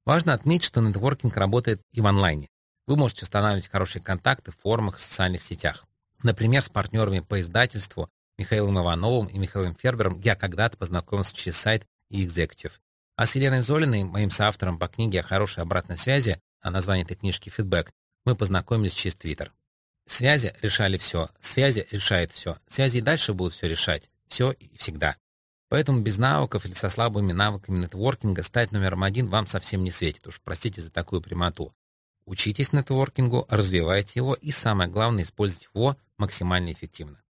Важно отметить, что нетворкинг работает и в онлайне. Вы можете устанавливать хорошие контакты в форумах, в социальных сетях. Например, с партнерами по издательству Михаилом Ивановым и Михаилом Фербером я когда-то познакомился через сайт и Executive. А с Еленой Золиной, моим соавтором по книге о хорошей обратной связи, о названии этой книжки «Фидбэк», мы познакомились через Твиттер. Связи решали все. Связи решает все. Связи и дальше будут все решать. Все и всегда. Поэтому без навыков или со слабыми навыками нетворкинга стать номером один вам совсем не светит. Уж простите за такую прямоту. Учитесь нетворкингу, развивайте его и, самое главное, используйте его максимально эффективно.